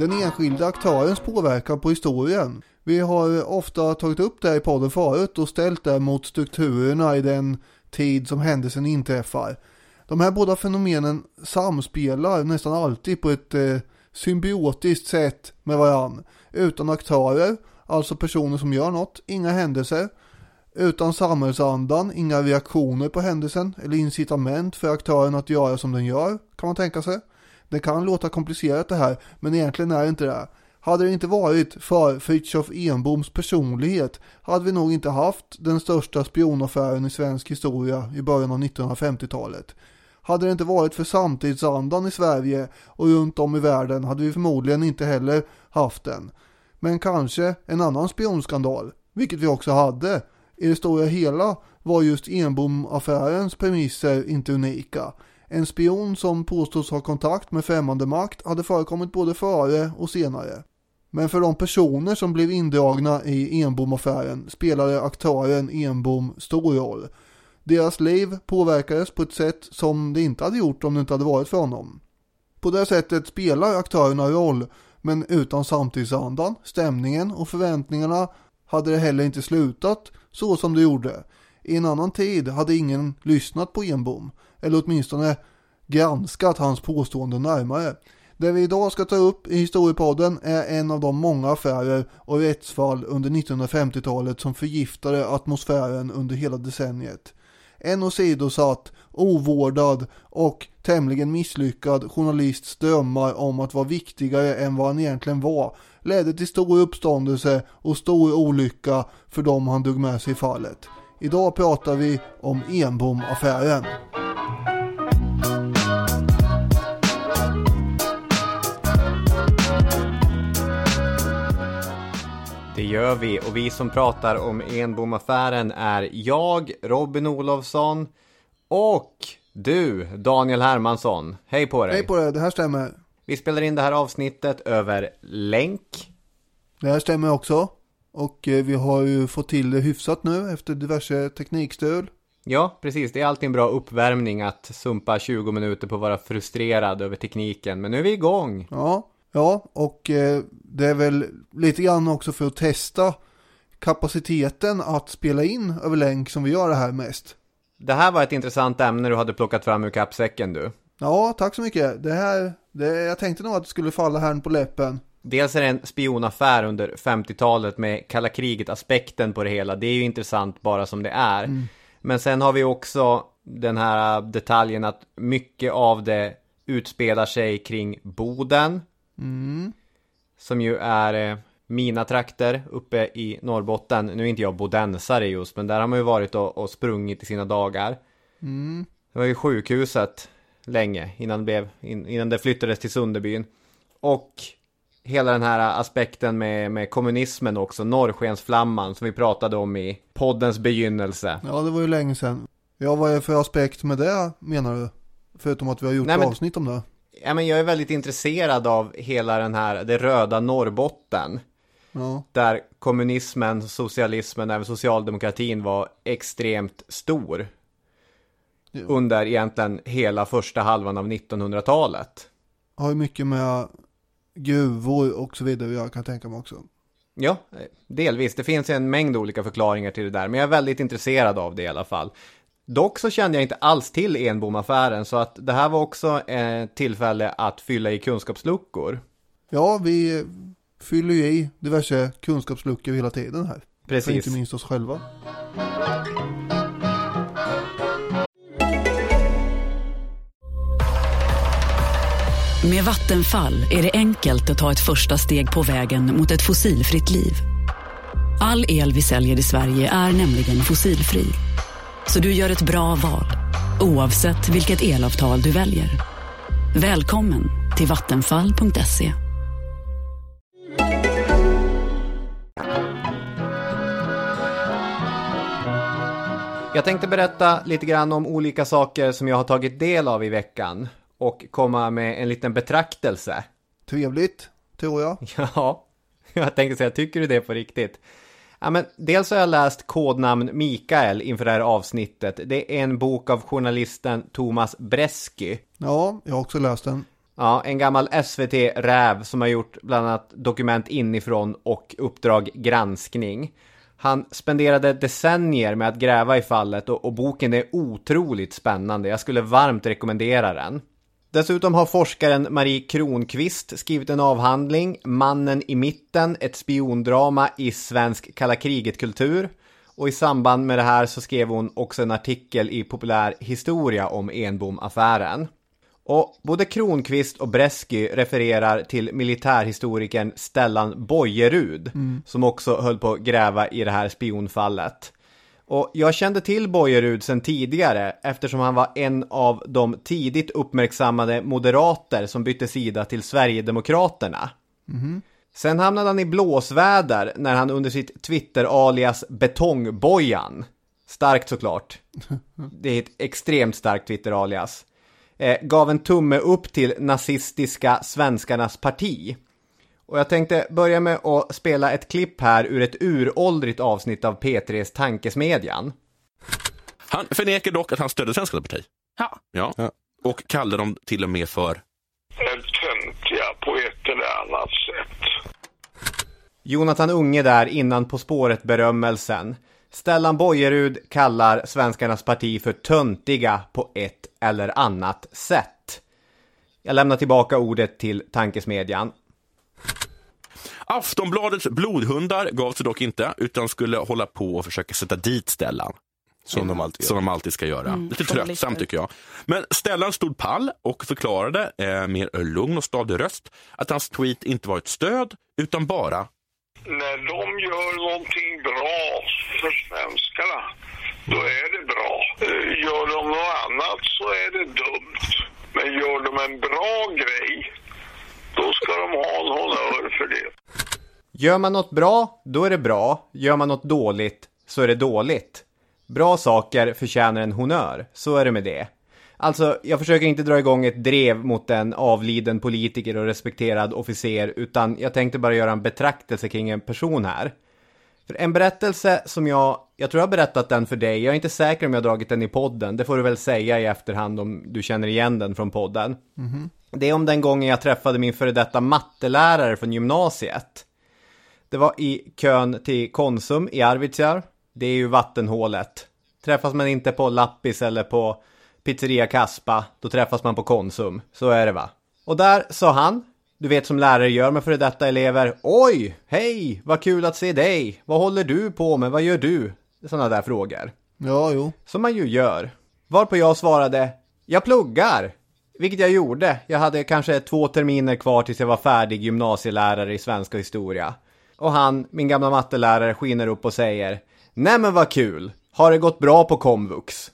den enskilda aktörens påverkan på historien. Vi har ofta tagit upp det i podden förut och ställt det mot strukturerna i den tid som händelsen inträffar. De här båda fenomenen samspelar nästan alltid på ett eh, symbiotiskt sätt med varann. Utan aktörer, alltså personer som gör något, inga händelser. Utan samhällsandan, inga reaktioner på händelsen eller incitament för aktören att göra som den gör, kan man tänka sig. Det kan låta komplicerat det här, men egentligen är det inte det. Hade det inte varit för Fritiof Enboms personlighet hade vi nog inte haft den största spionaffären i svensk historia i början av 1950-talet. Hade det inte varit för samtidsandan i Sverige och runt om i världen hade vi förmodligen inte heller haft den. Men kanske en annan spionskandal, vilket vi också hade. I det stora hela var just Enbom-affärens premisser inte unika. En spion som påstås ha kontakt med främmande makt hade förekommit både före och senare. Men för de personer som blev indragna i Enbom-affären spelade aktören Enbom stor roll. Deras liv påverkades på ett sätt som det inte hade gjort om det inte hade varit för honom. På det sättet spelar aktörerna roll, men utan samtidsandan, stämningen och förväntningarna hade det heller inte slutat så som det gjorde. I en annan tid hade ingen lyssnat på Enbom, eller åtminstone granskat hans påståenden närmare. Det vi idag ska ta upp i historiepodden är en av de många affärer och rättsfall under 1950-talet som förgiftade atmosfären under hela decenniet. En åsidosatt, ovårdad och tämligen misslyckad journalists drömmar om att vara viktigare än vad han egentligen var ledde till stor uppståndelse och stor olycka för dem han drog med sig i fallet. Idag pratar vi om Enbom-affären. Det gör vi och vi som pratar om Enbomaffären är jag, Robin Olofsson och du, Daniel Hermansson. Hej på dig! Hej på dig, det här stämmer. Vi spelar in det här avsnittet över länk. Det här stämmer också. Och eh, vi har ju fått till det hyfsat nu efter diverse teknikstöd. Ja, precis. Det är alltid en bra uppvärmning att sumpa 20 minuter på att vara frustrerad över tekniken. Men nu är vi igång. Ja, ja och eh, det är väl lite grann också för att testa kapaciteten att spela in över länk som vi gör det här mest. Det här var ett intressant ämne du hade plockat fram ur kappsäcken du. Ja, tack så mycket. Det här, det, jag tänkte nog att det skulle falla här på läppen. Dels är det en spionaffär under 50-talet med kalla kriget-aspekten på det hela. Det är ju intressant bara som det är. Mm. Men sen har vi också den här detaljen att mycket av det utspelar sig kring Boden. Mm. Som ju är eh, mina trakter uppe i Norrbotten. Nu är inte jag bodensare just, men där har man ju varit och, och sprungit i sina dagar. Mm. Det var ju sjukhuset länge innan det, blev, innan det flyttades till Sunderbyn. Och hela den här aspekten med, med kommunismen också, norrskensflamman som vi pratade om i poddens begynnelse. Ja, det var ju länge sedan. Ja, vad är det för aspekt med det menar du? Förutom att vi har gjort Nej, men, avsnitt om det. Ja, men jag är väldigt intresserad av hela den här, det röda Norrbotten. Ja. Där kommunismen, socialismen, även socialdemokratin var extremt stor. Ja. Under egentligen hela första halvan av 1900-talet. Har ju mycket med gruvor och så vidare jag kan tänka mig också. Ja, delvis. Det finns en mängd olika förklaringar till det där, men jag är väldigt intresserad av det i alla fall. Dock så kände jag inte alls till Enbomaffären, så att det här var också ett tillfälle att fylla i kunskapsluckor. Ja, vi fyller ju i diverse kunskapsluckor hela tiden här. Precis. För inte minst oss själva. Med Vattenfall är det enkelt att ta ett första steg på vägen mot ett fossilfritt liv. All el vi säljer i Sverige är nämligen fossilfri. Så du gör ett bra val, oavsett vilket elavtal du väljer. Välkommen till vattenfall.se. Jag tänkte berätta lite grann om olika saker som jag har tagit del av i veckan och komma med en liten betraktelse. Trevligt, tror jag. Ja, jag tänkte säga, tycker du det på riktigt? Ja, men dels har jag läst Kodnamn Mikael inför det här avsnittet. Det är en bok av journalisten Thomas Bresky. Ja, jag har också läst den. Ja, en gammal SVT-räv som har gjort bland annat dokument inifrån och Uppdrag granskning. Han spenderade decennier med att gräva i fallet och, och boken är otroligt spännande. Jag skulle varmt rekommendera den. Dessutom har forskaren Marie Kronqvist skrivit en avhandling, Mannen i mitten, ett spiondrama i svensk kalla kriget-kultur. Och i samband med det här så skrev hon också en artikel i Populär historia om Enbom-affären. Och både Kronqvist och Bresky refererar till militärhistorikern Stellan Bojerud, mm. som också höll på att gräva i det här spionfallet. Och jag kände till Bojerud sedan tidigare eftersom han var en av de tidigt uppmärksammade moderater som bytte sida till Sverigedemokraterna. Mm. Sen hamnade han i blåsväder när han under sitt Twitter-alias Betongbojan, starkt såklart, det är ett extremt starkt Twitter-alias, eh, gav en tumme upp till nazistiska Svenskarnas parti. Och jag tänkte börja med att spela ett klipp här ur ett uråldrigt avsnitt av P3s Tankesmedjan. Han förnekar dock att han stödde Svenskarnas parti. Ja. ja. ja. Och kallar dem till och med för töntiga på ett eller annat sätt. Jonathan Unge där innan På spåret-berömmelsen. Stellan Bojerud kallar Svenskarnas parti för töntiga på ett eller annat sätt. Jag lämnar tillbaka ordet till tankesmedjan. Aftonbladets blodhundar gav sig dock inte, utan skulle hålla på och försöka sätta dit Stellan. Som de alltid. Som de alltid ska göra. Mm, lite tröttsamt tycker jag. Men Stellan stod pall och förklarade eh, med lugn och stadig röst att hans tweet inte var ett stöd utan bara när de gör någonting bra för svenskarna, då är det bra. Eh, gör de något annat så är det dumt. Men gör de en bra grej, då ska de ha en honnör för det. Gör man något bra, då är det bra. Gör man något dåligt, så är det dåligt. Bra saker förtjänar en honnör, så är det med det. Alltså, jag försöker inte dra igång ett drev mot en avliden politiker och respekterad officer, utan jag tänkte bara göra en betraktelse kring en person här. För en berättelse som jag, jag tror jag har berättat den för dig, jag är inte säker om jag har dragit den i podden, det får du väl säga i efterhand om du känner igen den från podden. Mm. Det är om den gången jag träffade min före detta mattelärare från gymnasiet. Det var i kön till Konsum i Arvidsjaur. Det är ju vattenhålet. Träffas man inte på Lappis eller på Pizzeria Kaspa, då träffas man på Konsum. Så är det va? Och där sa han, du vet som lärare gör med före detta elever, Oj, hej, vad kul att se dig, vad håller du på med, vad gör du? Sådana där frågor. Ja, jo. Som man ju gör. Varpå jag svarade, jag pluggar. Vilket jag gjorde. Jag hade kanske två terminer kvar tills jag var färdig gymnasielärare i svenska historia. Och han, min gamla mattelärare, skiner upp och säger, Nej men vad kul, har det gått bra på komvux?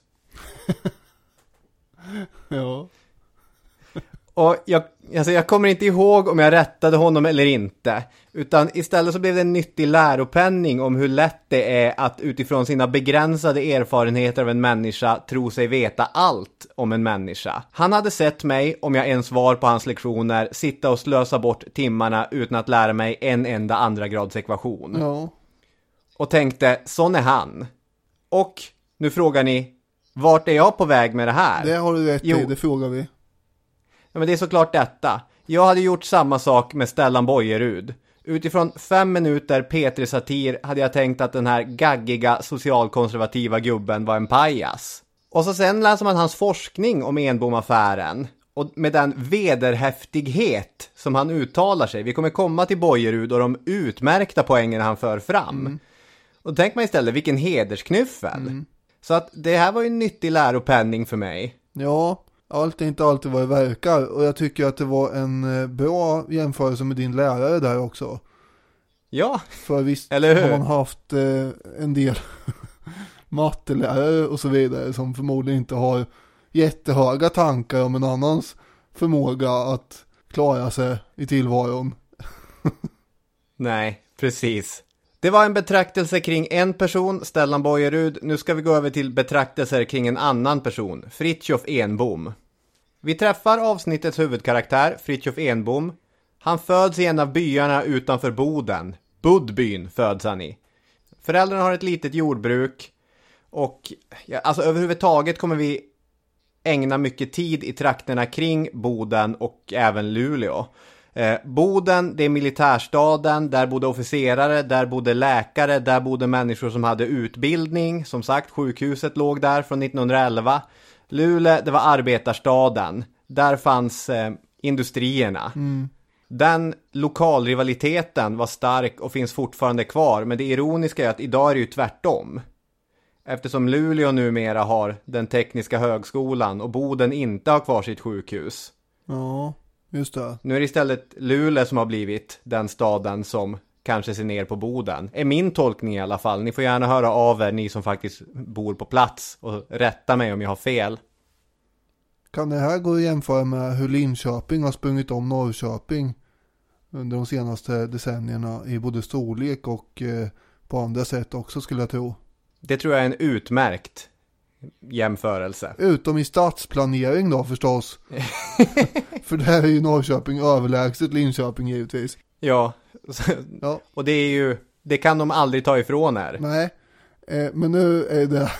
ja. Och jag, alltså jag kommer inte ihåg om jag rättade honom eller inte. Utan istället så blev det en nyttig läropenning om hur lätt det är att utifrån sina begränsade erfarenheter av en människa tro sig veta allt om en människa. Han hade sett mig, om jag ens var på hans lektioner, sitta och slösa bort timmarna utan att lära mig en enda andra grads ekvation. Ja. Och tänkte, sån är han. Och nu frågar ni, vart är jag på väg med det här? Det har du rätt i, det frågar vi. Ja, men det är såklart detta. Jag hade gjort samma sak med Stellan Bojerud. Utifrån fem minuter Petri-satir hade jag tänkt att den här gaggiga socialkonservativa gubben var en pajas. Och så sen läser man hans forskning om Enbom-affären. Och med den vederhäftighet som han uttalar sig. Vi kommer komma till Bojerud och de utmärkta poängen han för fram. Mm. Och tänk mig istället, vilken hedersknyffel. Mm. Så att det här var ju en nyttig läropenning för mig. Ja, allt är inte alltid vad det verkar. Och jag tycker att det var en eh, bra jämförelse med din lärare där också. Ja, För visst eller hur? har man haft eh, en del mattelärare och så vidare som förmodligen inte har jättehöga tankar om en annans förmåga att klara sig i tillvaron. Nej, precis. Det var en betraktelse kring en person, Stellan Bojerud. Nu ska vi gå över till betraktelser kring en annan person, Fritjof Enbom. Vi träffar avsnittets huvudkaraktär, Fritjof Enbom. Han föds i en av byarna utanför Boden. Budbyn föds han i. Föräldrarna har ett litet jordbruk. Och ja, alltså överhuvudtaget kommer vi ägna mycket tid i trakterna kring Boden och även Luleå. Eh, Boden, det är militärstaden, där bodde officerare, där bodde läkare, där bodde människor som hade utbildning. Som sagt, sjukhuset låg där från 1911. Luleå, det var arbetarstaden. Där fanns eh, industrierna. Mm. Den lokalrivaliteten var stark och finns fortfarande kvar, men det ironiska är att idag är det ju tvärtom. Eftersom Luleå numera har den tekniska högskolan och Boden inte har kvar sitt sjukhus. Ja, just det. Nu är det istället Luleå som har blivit den staden som kanske ser ner på Boden. Är min tolkning i alla fall. Ni får gärna höra av er, ni som faktiskt bor på plats och rätta mig om jag har fel. Kan det här gå att jämföra med hur Linköping har sprungit om Norrköping under de senaste decennierna i både storlek och eh, på andra sätt också skulle jag tro. Det tror jag är en utmärkt jämförelse. Utom i stadsplanering då förstås. För där är ju Norrköping överlägset Linköping givetvis. Ja, Ja. och det är ju, det kan de aldrig ta ifrån er. Nej, eh, men nu är det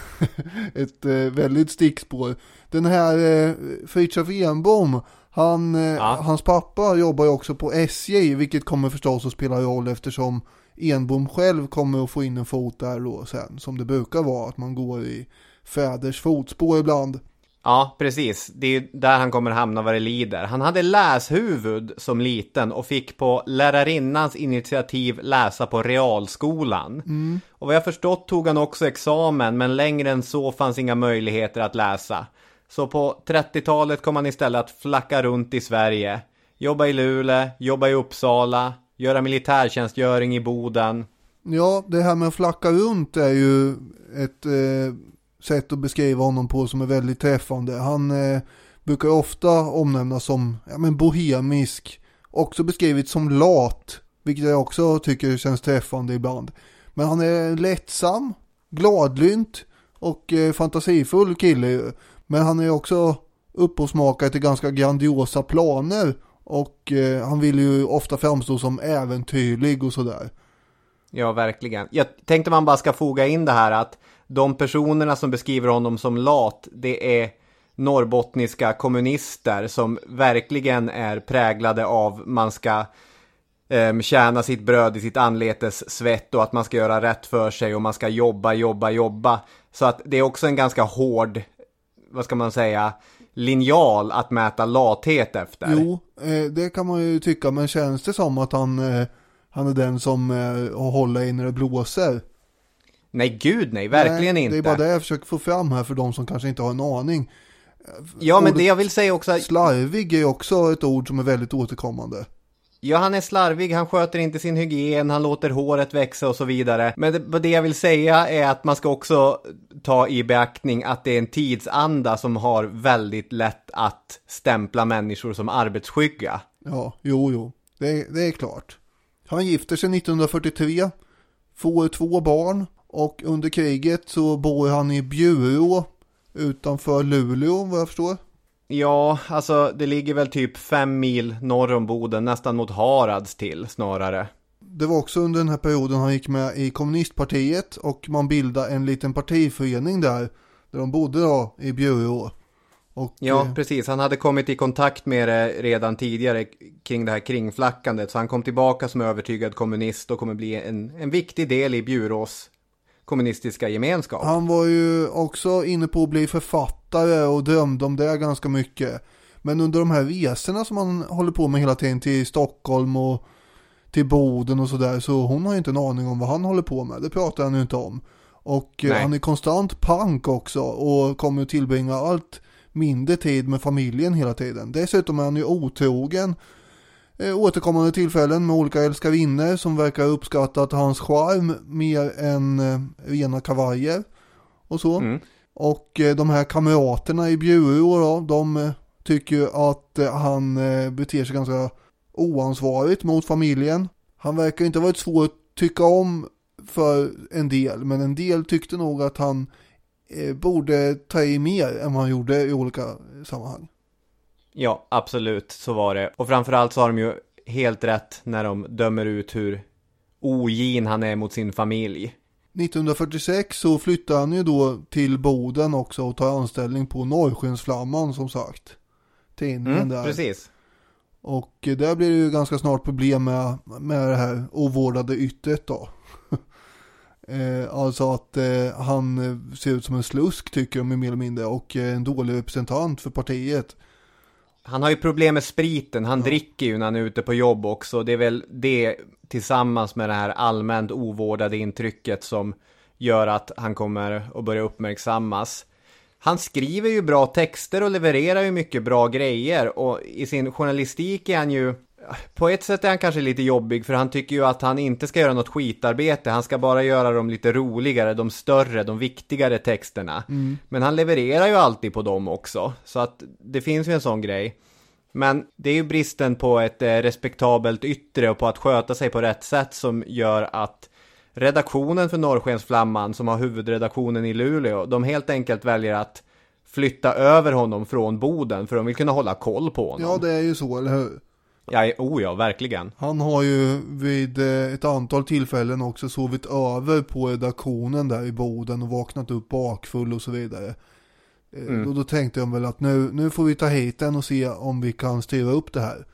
ett eh, väldigt stickspår. Den här eh, Fritiof Enbom, han, eh, Ja. hans pappa jobbar ju också på SJ, vilket kommer förstås att spela roll eftersom Enbom själv kommer att få in en fot där då sen, som det brukar vara, att man går i fäders fotspår ibland. Ja, precis. Det är där han kommer hamna vad det lider. Han hade läshuvud som liten och fick på lärarinnans initiativ läsa på realskolan. Och vad jag förstått tog han också examen, men längre än så fanns inga möjligheter att läsa. Så på 30-talet kom han istället att flacka runt i Sverige. Jobba i Luleå, jobba i Uppsala, göra militärtjänstgöring i Boden. Ja, det här med att flacka runt är ju ett eh, sätt att beskriva honom på som är väldigt träffande. Han eh, brukar ofta omnämnas som ja, men bohemisk, också beskrivit som lat, vilket jag också tycker känns träffande ibland. Men han är lättsam, gladlynt och eh, fantasifull kille. Men han är också upphovsmakare till ganska grandiosa planer och eh, han vill ju ofta framstå som äventyrlig och sådär. Ja, verkligen. Jag tänkte man bara ska foga in det här att de personerna som beskriver honom som lat, det är norrbottniska kommunister som verkligen är präglade av man ska um, tjäna sitt bröd i sitt anletes svett och att man ska göra rätt för sig och man ska jobba, jobba, jobba. Så att det är också en ganska hård, vad ska man säga, linjal att mäta lathet efter. Jo, eh, det kan man ju tycka, men känns det som att han, eh, han är den som eh, håller i när det blåser? Nej, gud nej, verkligen Nej, inte. Det är bara det jag försöker få fram här för de som kanske inte har en aning. Ja, men ordet det jag vill säga också, Slarvig är också ett ord som är väldigt återkommande. Ja, han är slarvig, han sköter inte sin hygien, han låter håret växa och så vidare. Men det, det jag vill säga är att man ska också ta i beaktning att det är en tidsanda som har väldigt lätt att stämpla människor som arbetsskygga. Ja, jo, jo, det, det är klart. Han gifter sig 1943, får två barn och under kriget så bor han i Bjurå utanför Luleå vad jag förstår. Ja, alltså det ligger väl typ fem mil norr om Boden, nästan mot Harads till snarare. Det var också under den här perioden han gick med i kommunistpartiet och man bildade en liten partiförening där. Där de bodde då i Bjurå. Och, Ja, eh, precis. Han hade kommit i kontakt med det redan tidigare kring det här kringflackandet. Så han kom tillbaka som övertygad kommunist och kommer bli en, en viktig del i Bjurås kommunistiska gemenskap. Han var ju också inne på att bli författare och drömde om det ganska mycket. Men under de här resorna som han håller på med hela tiden till Stockholm och till Boden och sådär så hon har ju inte en aning om vad han håller på med. Det pratar han ju inte om. Och eh, Nej. han är konstant pank också och kommer att tillbringa allt mindre tid med familjen hela tiden. Dessutom är han ju otrogen återkommande tillfällen med olika älskarinnor som verkar ha uppskattat hans charm mer än eh, rena kavajer och så. Mm. Och eh, de här kamraterna i Bjurå då, de eh, tycker ju att eh, han eh, beter sig ganska oansvarigt mot familjen. Han verkar inte ha varit svår att tycka om för en del, men en del tyckte nog att han eh, borde ta i mer än vad han gjorde i olika sammanhang. Ja, absolut, så var det. Och framförallt så har de ju helt rätt när de dömer ut hur ogin han är mot sin familj. 1946 så flyttar han ju då till Boden också och tar anställning på Norrskensflamman som sagt. Tidningen Mm, där. precis. Och där blir det ju ganska snart problem med, med det här ovårdade yttret då. eh, alltså att eh, han ser ut som en slusk tycker de mer eller mindre och eh, en dålig representant för partiet. Han har ju problem med spriten, han dricker ju när han är ute på jobb också. Det är väl det tillsammans med det här allmänt ovårdade intrycket som gör att han kommer att börja uppmärksammas. Han skriver ju bra texter och levererar ju mycket bra grejer och i sin journalistik är han ju på ett sätt är han kanske lite jobbig för han tycker ju att han inte ska göra något skitarbete. Han ska bara göra dem lite roligare, de större, de viktigare texterna. Men han levererar ju alltid på dem också. Så att det finns ju en sån grej. Men det är ju bristen på ett eh, respektabelt yttre och på att sköta sig på rätt sätt som gör att redaktionen för Norrskensflamman som har huvudredaktionen i Luleå, de helt enkelt väljer att flytta över honom från Boden för de vill kunna hålla koll på honom. Ja det är ju så, eller hur? Ja, oh ja, verkligen. Han har ju vid eh, ett antal tillfällen också sovit över på redaktionen där i Boden och vaknat upp bakfull och så vidare. Eh, Då, då tänkte jag väl att nu, nu får vi ta hit den och se om vi kan styra upp det här.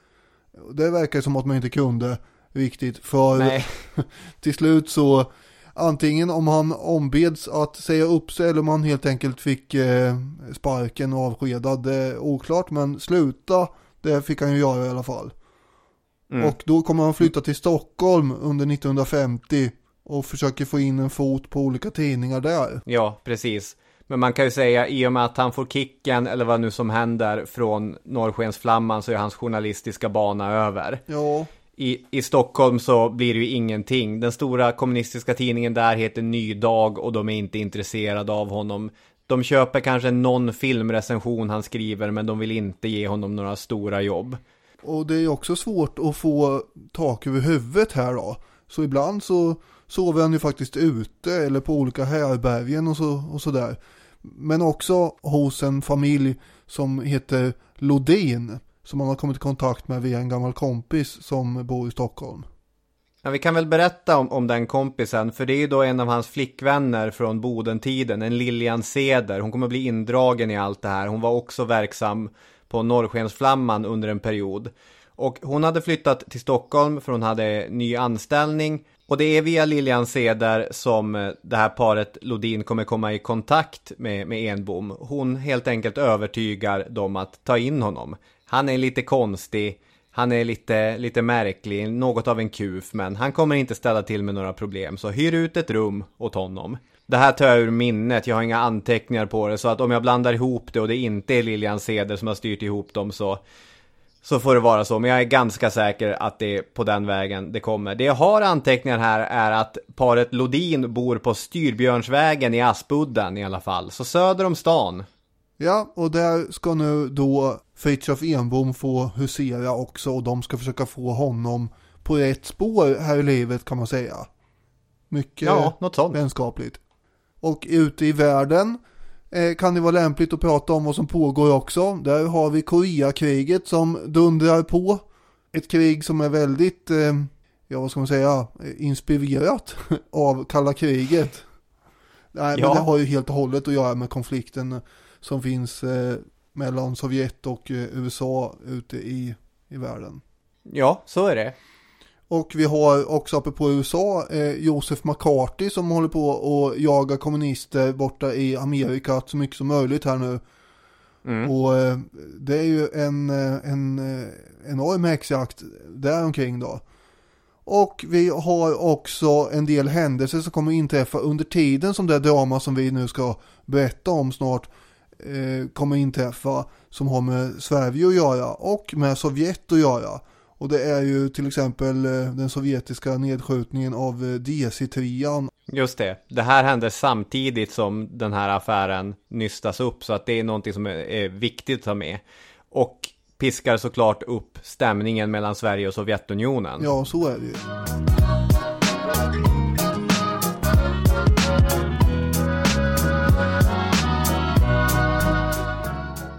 Det verkar som att man inte kunde riktigt för Nej, till slut så antingen om han ombeds att säga upp sig eller om han helt enkelt fick eh, sparken och avskedad, är oklart men sluta det fick han ju göra i alla fall. Mm. Och då kommer han flytta till Stockholm under 1950 och försöker få in en fot på olika tidningar där. ja, precis. Men man kan ju säga i och med att han får kicken eller vad nu som händer från Norrskensflamman så är hans journalistiska bana över. Ja, I, I Stockholm så blir det ju ingenting. Den stora kommunistiska tidningen där heter Ny Dag och de är inte intresserade av honom. De köper kanske någon filmrecension han skriver men de vill inte ge honom några stora jobb och det är också svårt att få tak över huvudet här då. Så ibland så sover han ju faktiskt ute eller på olika härbergen och så, och så. Men också hos en familj som heter Lodin. Som han har kommit i kontakt med via en gammal kompis som bor i Stockholm. Ja, vi kan väl berätta om, om den kompisen, för det är ju då en av hans flickvänner från Bodentiden, en Lilian Seder. Hon kommer bli indragen i allt det här. Hon var också verksam på Norrskensflamman under en period. Och hon hade flyttat till Stockholm för hon hade ny anställning. Och det är via Lilian Ceder som eh, det här paret Lodin kommer komma i kontakt med, med Enbom. Hon helt enkelt övertygar dem att ta in honom. Han är lite konstig, han är lite, lite märklig, något av en kuf, men han kommer inte ställa till med några problem. Så hyr ut ett rum åt honom. Det här tar jag ur minnet, jag har inga anteckningar på det, så att om jag blandar ihop det och det inte är Lilian Seder som har styrt ihop dem så så får det vara så, men jag är ganska säker att det är på den vägen det kommer. Det jag har anteckningar här är att paret Lodin bor på Styrbjörnsvägen i Aspudden i alla fall, så söder om stan. Ja, och där ska nu då Fritiof Enbom få husera också och de ska försöka få honom på rätt spår här i livet kan man säga. Mycket Ja, vänskapligt. Och ute i världen eh, kan det vara lämpligt att prata om vad som pågår också. Där har vi Koreakriget som dundrar på. Ett krig som är väldigt, eh, ja vad ska man säga, eh, inspirerat av kalla kriget. Nej, Ja. men det har ju helt och hållet att göra med konflikten som finns mellan Sovjet och USA ute i, i världen. Ja, så är det. Och vi har också uppe på USA eh, Joseph McCarthy som håller på och jagar kommunister borta i Amerika så mycket som möjligt här nu. Mm. Och eh, det är ju en, eh, en eh, enorm häxjakt där omkring då. Och vi har också en del händelser som kommer inträffa under tiden som det drama som vi nu ska berätta om snart eh, kommer inträffa som har med Sverige att göra och med Sovjet att göra. Och det är ju till exempel eh, den sovjetiska nedskjutningen av eh, DC-3an. Just det. Det här händer samtidigt som den här affären nystas upp, så att det är någonting som är, är viktigt att ta med. Och piskar såklart upp stämningen mellan Sverige och Sovjetunionen. Ja, så är det ju.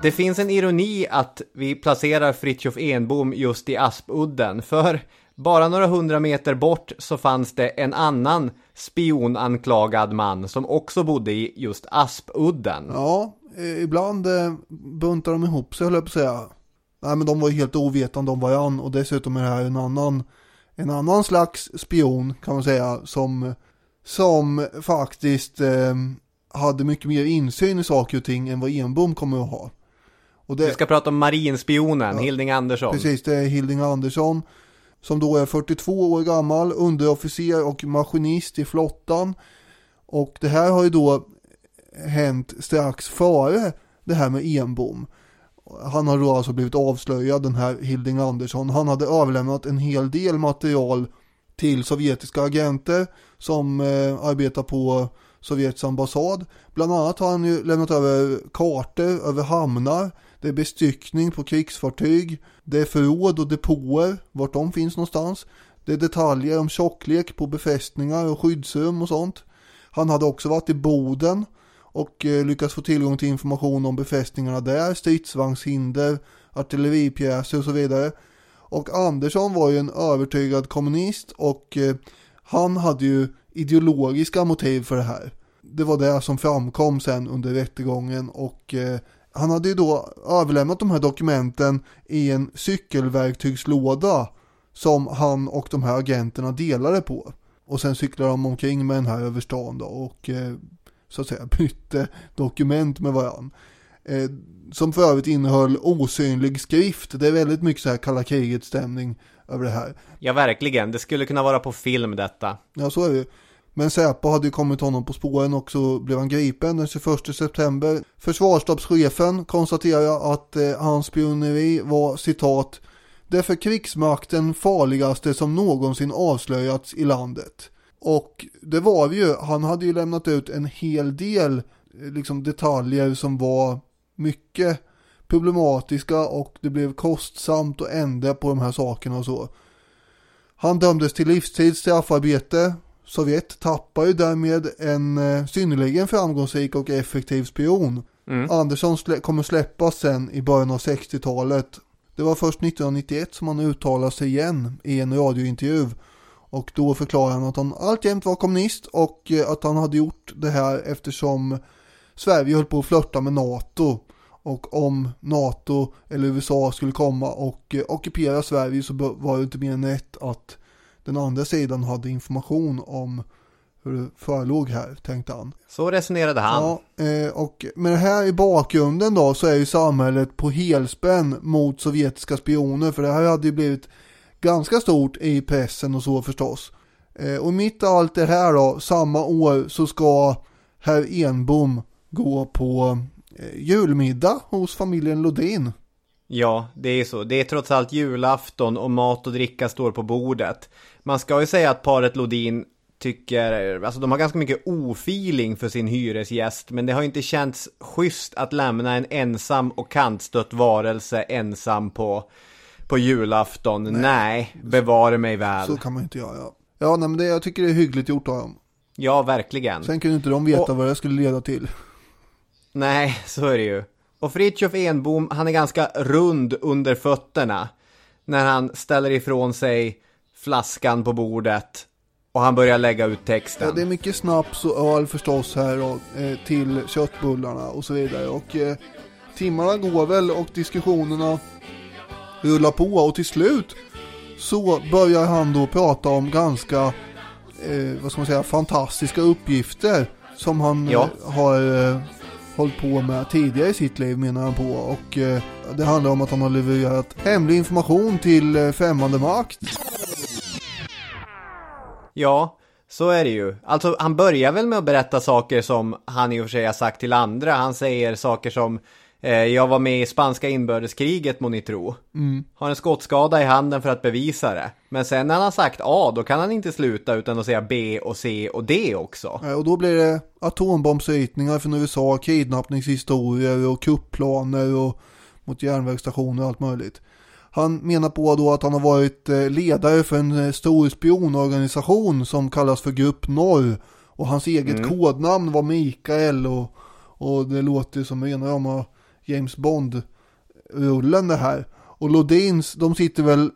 Det finns en ironi att vi placerar Fritjof Enbom just i Aspudden, för Bara några hundra meter bort så fanns det en annan spionanklagad man som också bodde i just Aspudden. Ja, ibland eh, buntar de ihop sig höll jag på att säga. Nej men de var ju helt ovetande om varandra och dessutom är det här en annan, en annan slags spion kan man säga som, som faktiskt eh, hade mycket mer insyn i saker och ting än vad Enbom kommer att ha. Det, Vi ska prata om marinspionen, ja, Hilding Andersson. Precis, det är Hilding Andersson som då är 42 år gammal, underofficer och maskinist i flottan. Och det här har ju då hänt strax före det här med Enbom. Han har då alltså blivit avslöjad, den här Hilding Andersson. Han hade överlämnat en hel del material till sovjetiska agenter som eh, arbetar på Sovjets ambassad. Bland annat har han ju lämnat över kartor över hamnar. Det är bestyckning på krigsfartyg. Det är förråd och depåer, vart de finns någonstans. Det är detaljer om tjocklek på befästningar och skyddsrum och sånt. Han hade också varit i Boden och eh, lyckats få tillgång till information om befästningarna där, stridsvagnshinder, artilleripjäser och så vidare. Och Andersson var ju en övertygad kommunist och eh, han hade ju ideologiska motiv för det här. Det var det som framkom sen under rättegången och eh, han hade ju då överlämnat de här dokumenten i en cykelverktygslåda som han och de här agenterna delade på. Och sen cyklade de omkring med den här över stan då och eh, så att säga bytte dokument med varandra. Eh, som för övrigt innehöll osynlig skrift. Det är väldigt mycket så här kalla kriget stämning över det här. Ja, verkligen. Det skulle kunna vara på film detta. Ja, så är det. Men Säpo hade ju kommit honom på spåren och så blev han gripen den 21 september. Försvarsstabschefen konstaterar att eh, hans spioneri var citat det för krigsmakten farligaste som någonsin avslöjats i landet. Och det var ju, han hade ju lämnat ut en hel del eh, liksom detaljer som var mycket problematiska och det blev kostsamt att ändra på de här sakerna och så. Han dömdes till livstids straffarbete. Sovjet tappar ju därmed en eh, synnerligen framgångsrik och effektiv spion. Mm. Andersson slä kommer släppas sen i början av 60-talet. Det var först 1991 som han uttalade sig igen i en radiointervju. Och då förklarade han att han alltjämt var kommunist och eh, att han hade gjort det här eftersom Sverige höll på att flörta med NATO. Och om NATO eller USA skulle komma och eh, ockupera Sverige så var det inte mer än rätt att den andra sidan hade information om hur det förelåg här, tänkte han. Så resonerade han. Ja, eh, och med det här i bakgrunden då så är ju samhället på helspänn mot sovjetiska spioner, för det här hade ju blivit ganska stort i pressen och så förstås. Eh, och mitt i allt det här då, samma år så ska herr Enbom gå på Eh, julmiddag hos familjen Lodin. Ja, det är så. Det är trots allt julafton och mat och dricka står på bordet. Man ska ju säga att paret Lodin tycker, alltså de har ganska mycket ofeeling för sin hyresgäst, men det har inte känts schysst att lämna en ensam och kantstött varelse ensam på, på julafton. Nej, nej bevare mig väl. Så kan man inte göra. Ja, ja nej, men det, jag tycker det är hyggligt gjort av dem. Ja, verkligen. Sen kunde inte de veta och... vad det skulle leda till. Nej, så är det ju. Och Fritiof Enbom, han är ganska rund under fötterna när han ställer ifrån sig flaskan på bordet och han börjar lägga ut texten. Ja, det är mycket snaps och öl förstås här och, eh, till köttbullarna och så vidare. Och eh, timmarna går väl och diskussionerna rullar på och till slut så börjar han då prata om ganska, eh, vad ska man säga, fantastiska uppgifter som han ja. har eh, hållit på med tidigare i sitt liv menar han på. Och eh, det handlar om att han har levererat hemlig information till eh, främmande makt. Ja, så är det ju. Alltså han börjar väl med att berätta saker som han i och för sig har sagt till andra. Han säger saker som jag var med i spanska inbördeskriget må ni tro. Mm. Har en skottskada i handen för att bevisa det. Men sen när han har sagt A, då kan han inte sluta utan att säga B och C och D också. och då blir det atombombsritningar från USA, kidnappningshistorier och kupplaner och mot järnvägsstationer och allt möjligt. Han menar på då att han har varit eh, ledare för en eh, stor spionorganisation som kallas för Grupp Norr. Och hans eget mm. kodnamn var Mikael och, och det låter som rena rama James Bond-rullen det här. Och Lodins, de sitter väl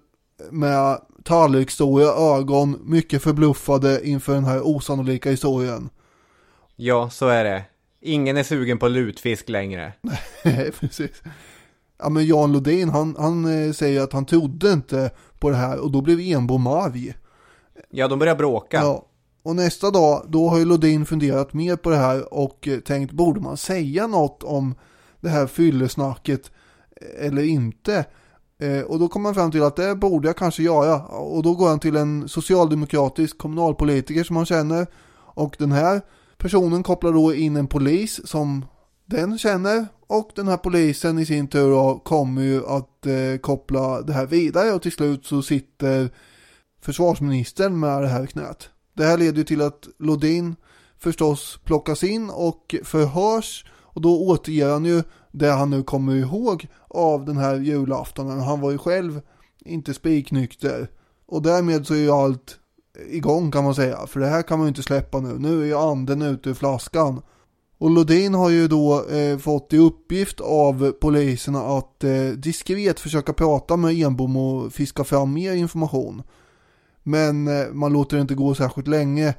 med tallriksstora ögon mycket förbluffade inför den här osannolika historien. Ja, så är det. Ingen är sugen på lutfisk längre. Nej, precis. Ja, men Jan Lodin, han, han eh, säger att han trodde inte på det här och då blev Enbom arg. Ja, de börjar bråka. Ja, och nästa dag, då har ju Lodin funderat mer på det här och eh, tänkt, borde man säga något om det här fyllesnacket eh, eller inte? Eh, och då kommer han fram till att det borde jag kanske göra. Och då går han till en socialdemokratisk kommunalpolitiker som han känner. Och den här personen kopplar då in en polis som den känner. Och den här polisen i sin tur då kommer ju att eh, koppla det här vidare. Och till slut så sitter försvarsministern med det här knät. Det här leder ju till att Lodin förstås plockas in och förhörs. Och då återger han ju det han nu kommer ihåg av den här julaftonen. Han var ju själv inte spiknykter. Och därmed så är ju allt igång kan man säga. För det här kan man ju inte släppa nu. Nu är ju anden ute ur flaskan. Och Lodin har ju då eh, fått i uppgift av poliserna att eh, diskret försöka prata med Enbom och fiska fram mer information. Men eh, man låter det inte gå särskilt länge.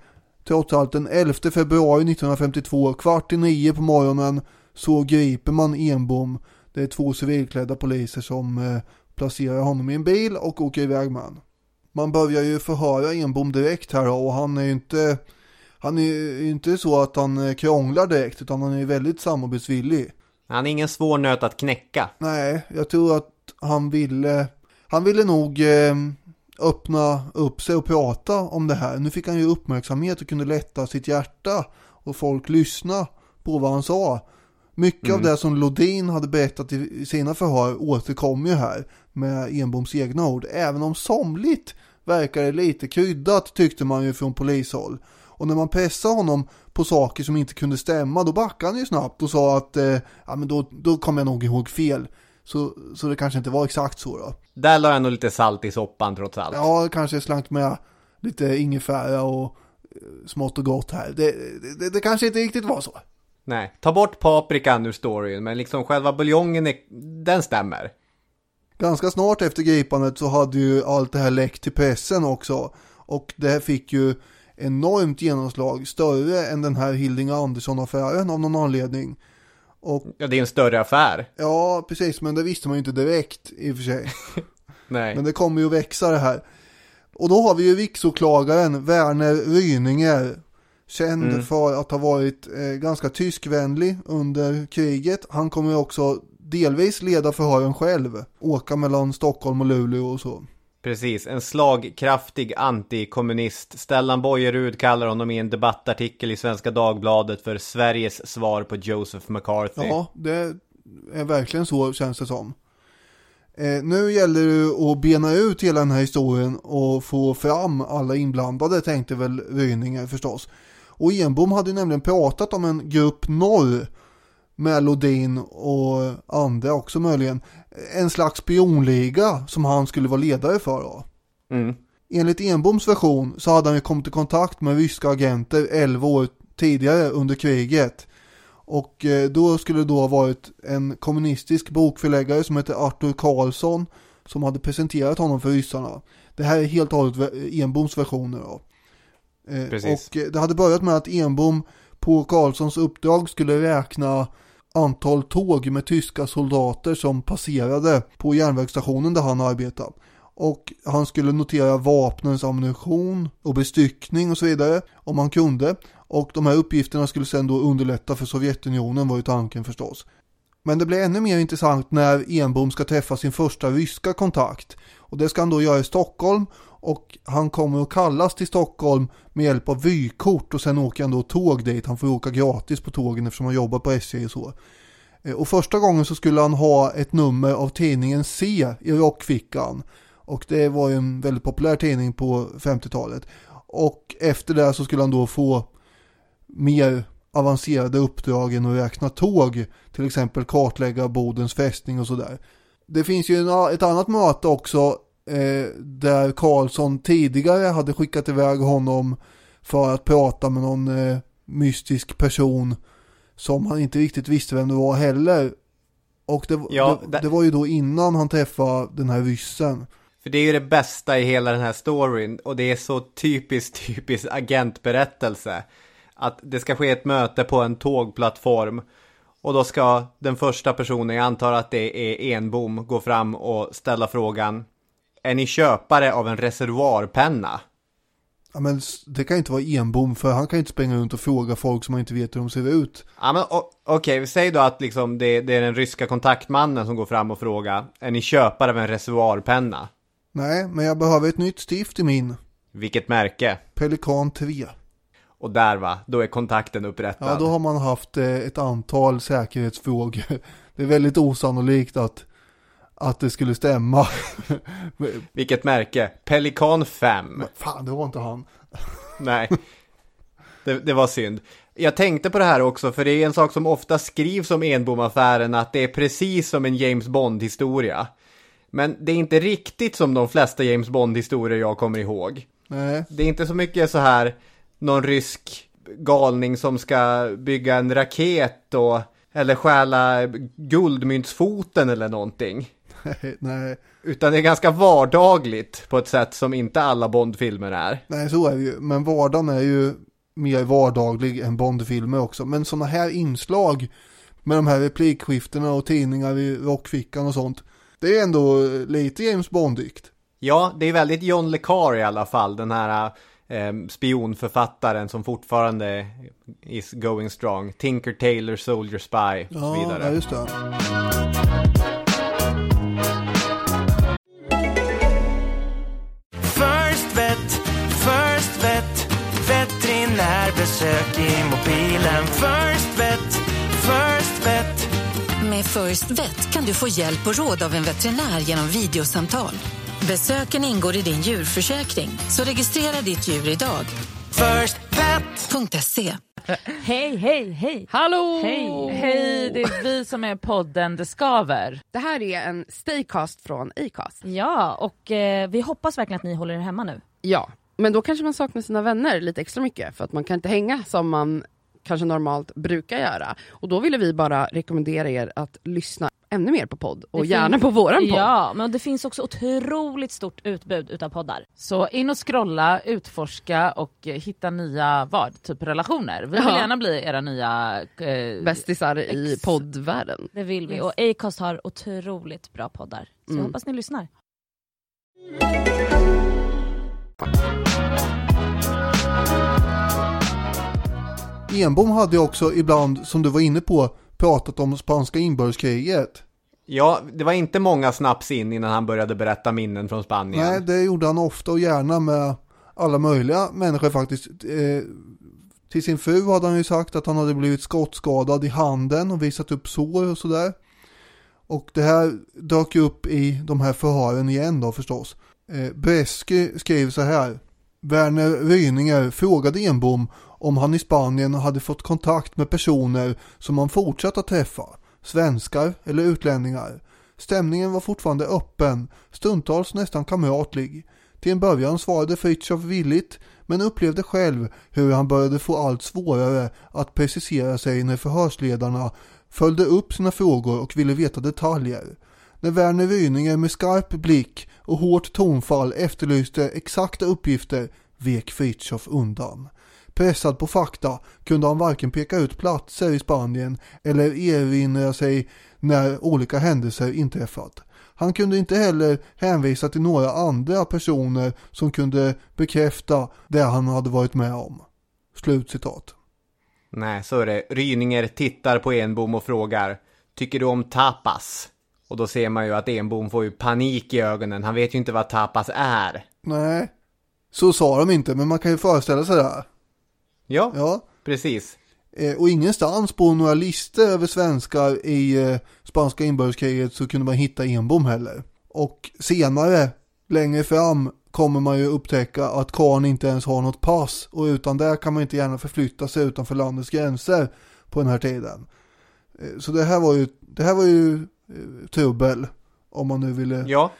Trots allt den 11 februari 1952, kvart i nio på morgonen, så griper man Enbom. Det är två civilklädda poliser som eh, placerar honom i en bil och åker iväg med honom. Man börjar ju förhöra Enbom direkt här och han är ju inte han är ju inte så att han eh, krånglar direkt utan han är väldigt samarbetsvillig. Han är ingen svår nöt att knäcka. Nej, jag tror att han ville han ville nog eh, öppna upp sig och prata om det här. Nu fick han ju uppmärksamhet och kunde lätta sitt hjärta och folk lyssna på vad han sa. Mycket mm. av det som Lodin hade berättat i sina förhör återkommer ju här med Enboms egna ord. Även om somligt verkar det lite kryddat tyckte man ju från polishåll. Och när man pressade honom på saker som inte kunde stämma då backade han ju snabbt och sa att eh, ja, men då, då kommer jag nog ihåg fel. Så, så det kanske inte var exakt så då. Där la jag nog lite salt i soppan trots allt. Ja, kanske slank med lite ingefära och eh, smått och gott här. Det, det, det kanske inte riktigt var så. Nej, ta bort paprikan ur storyn, men liksom själva buljongen, är, den stämmer. Ganska snart efter gripandet så hade ju allt det här läckt till pressen också. Och det fick ju enormt genomslag, större än den här Hilding Andersson-affären av någon anledning. Och, ja, det är en större affär. Ja, precis, men det visste man ju inte direkt i och för sig. Nej. Men det kommer ju att växa det här. Och då har vi ju riksåklagaren Werner Ryninger Känd mm. för att ha varit eh, ganska tyskvänlig under kriget. Han kommer också delvis leda förhören själv. Åka mellan Stockholm och Luleå och så. Precis, en slagkraftig antikommunist. Stellan Bojerud kallar honom i en debattartikel i Svenska Dagbladet för Sveriges svar på Joseph McCarthy. Ja, det är verkligen så känns det som. Eh, nu gäller det att bena ut hela den här historien och få fram alla inblandade tänkte väl Ryninger förstås. Och Enbom hade nämligen pratat om en grupp norr med Lodin och andra också möjligen. En slags spionliga som han skulle vara ledare för då. Mm. Enligt Enboms version så hade han ju kommit i kontakt med ryska agenter 11 år tidigare under kriget. Och eh, då skulle det då ha varit en kommunistisk bokförläggare som heter Arthur Karlsson som hade presenterat honom för ryssarna. Det här är helt och hållet Enboms versioner då. Eh, Precis. Och eh, det hade börjat med att Enbom på Karlssons uppdrag skulle räkna antal tåg med tyska soldater som passerade på järnvägsstationen där han arbetade. Och han skulle notera vapnens ammunition och bestyckning och så vidare om han kunde. Och de här uppgifterna skulle sedan då underlätta för Sovjetunionen var ju tanken förstås. Men det blir ännu mer intressant när Enbom ska träffa sin första ryska kontakt. Och det ska han då göra i Stockholm och han kommer att kallas till Stockholm med hjälp av vykort och sen åker han då tåg dit. Han får åka gratis på tågen eftersom han jobbar på SJ och så. Eh, och första gången så skulle han ha ett nummer av tidningen C i rockfickan. Och det var ju en väldigt populär tidning på 50-talet. Och efter det så skulle han då få mer avancerade uppdrag än att räkna tåg. Till exempel kartlägga Bodens fästning och sådär. Det finns ju ett annat möte också eh, där Karlsson tidigare hade skickat iväg honom för att prata med någon eh, mystisk person som han inte riktigt visste vem det var heller. Och det, ja, det, det, var ju då innan han träffade den här ryssen. För det är ju det bästa i hela den här storyn och det är så typiskt, typiskt agentberättelse. Att det ska ske ett möte på en tågplattform och då ska den första personen, jag antar att det är Enbom, gå fram och ställa frågan Är ni köpare av en reservoarpenna? Ja, men det kan inte vara Enbom för han kan inte springa runt och fråga folk som man inte vet hur de ser ut. Ja men okej, okay, säg då att liksom det, det, är den ryska kontaktmannen som går fram och frågar Är ni köpare av en reservoarpenna? Nej, men jag behöver ett nytt stift i min. Vilket märke? Pelikan 3. Och där va, då är kontakten upprättad. Ja, då har man haft eh, ett antal säkerhetsfrågor. Det är väldigt osannolikt att, att det skulle stämma. Vilket märke? Pelikan 5. Men fan, det var inte han. Nej, det, det, var synd. Jag tänkte på det här också, för det är en sak som ofta skrivs om Enbom-affären, att det är precis som en James Bond-historia. Men det är inte riktigt som de flesta James Bond-historier jag kommer ihåg. Nej. Det är inte så mycket så här någon rysk galning som ska bygga en raket och eller stjäla guldmyntsfoten eller någonting. Nej. Utan det är ganska vardagligt på ett sätt som inte alla Bondfilmer är. Nej, så är det ju. Men vardagen är ju mer vardaglig än Bondfilmer också. Men sådana här inslag med de här replikskiftena och tidningar i rockfickan och sånt. Det är ändå lite James Bondigt. Ja, det är väldigt John Le Carre i alla fall. Den här eh, spionförfattaren som fortfarande is going strong. Tinker Taylor, Soldier Spy och ja, vidare. Ja, just det. Veterinärbesök i mobilen. First vet, first vet. Med First Vet kan du få hjälp och råd av en veterinär genom videosamtal. Besöken ingår i din djurförsäkring, så registrera ditt djur idag. Firstvet.se Hej, hej, hej! Hallå! Hej, hej! Det är vi som är podden Det Skaver. Det här är en Staycast från Acast. Ja, och eh, vi hoppas verkligen att ni håller er hemma nu. Ja, men då kanske man saknar sina vänner lite extra mycket för att man kan inte hänga som man kanske normalt brukar göra. Och då ville vi bara rekommendera er att lyssna ännu mer på podd och Det gärna finns- på våran podd. Ja, men det finns också otroligt stort utbud utav poddar. Så in och scrolla, utforska och eh, hitta nya, vad? Typ relationer. Vi vill Ja. gärna bli era nya... Eh, Bästisar i Ex- poddvärlden. det vill vi. Yes. Och Acast har otroligt bra poddar. Så jag Mm. hoppas ni lyssnar. Enbom hade också ibland, som du var inne på, pratat om spanska inbördeskriget. Ja, det var inte många snaps in innan han började berätta minnen från Spanien. Nej, det gjorde han ofta och gärna med alla möjliga människor faktiskt. Eh, till sin fru hade han ju sagt att han hade blivit skottskadad i handen och visat upp sår och sådär. Och det här dök ju upp i de här förhören igen då förstås. Eh, Bresky skrev så här. Werner Ryninger frågade Enbom om han i Spanien hade fått kontakt med personer som han fortsatt att träffa. Svenskar eller utlänningar. Stämningen var fortfarande öppen, stundtals nästan kamratlig. Till en början svarade Fritiof villigt, men upplevde själv hur han började få allt svårare att precisera sig när förhörsledarna följde upp sina frågor och ville veta detaljer. När Werner Ryninger med skarp blick och hårt tonfall efterlyste exakta uppgifter vek Fritiof undan. Pressad på fakta kunde han varken peka ut platser i Spanien eller erinra sig när olika händelser inträffat. Han kunde inte heller hänvisa till några andra personer som kunde bekräfta det han hade varit med om. Slutcitat. Nej, så är det. Ryninger tittar på Enbom och frågar Tycker du om tapas? Och då ser man ju att Enbom får ju panik i ögonen. Han vet ju inte vad tapas är. Nej, så sa de inte, men man kan ju föreställa sig det. Ja, Ja, precis. Eh, Och ingenstans på några listor över svenskar i eh, spanska inbördeskriget så kunde man hitta Enbom heller. Och senare, längre fram, kommer man ju upptäcka att karln inte ens har något pass och utan det kan man inte gärna förflytta sig utanför landets gränser på den här tiden. Eh, Så det här var ju, det här var ju trubbel om man nu ville Ja,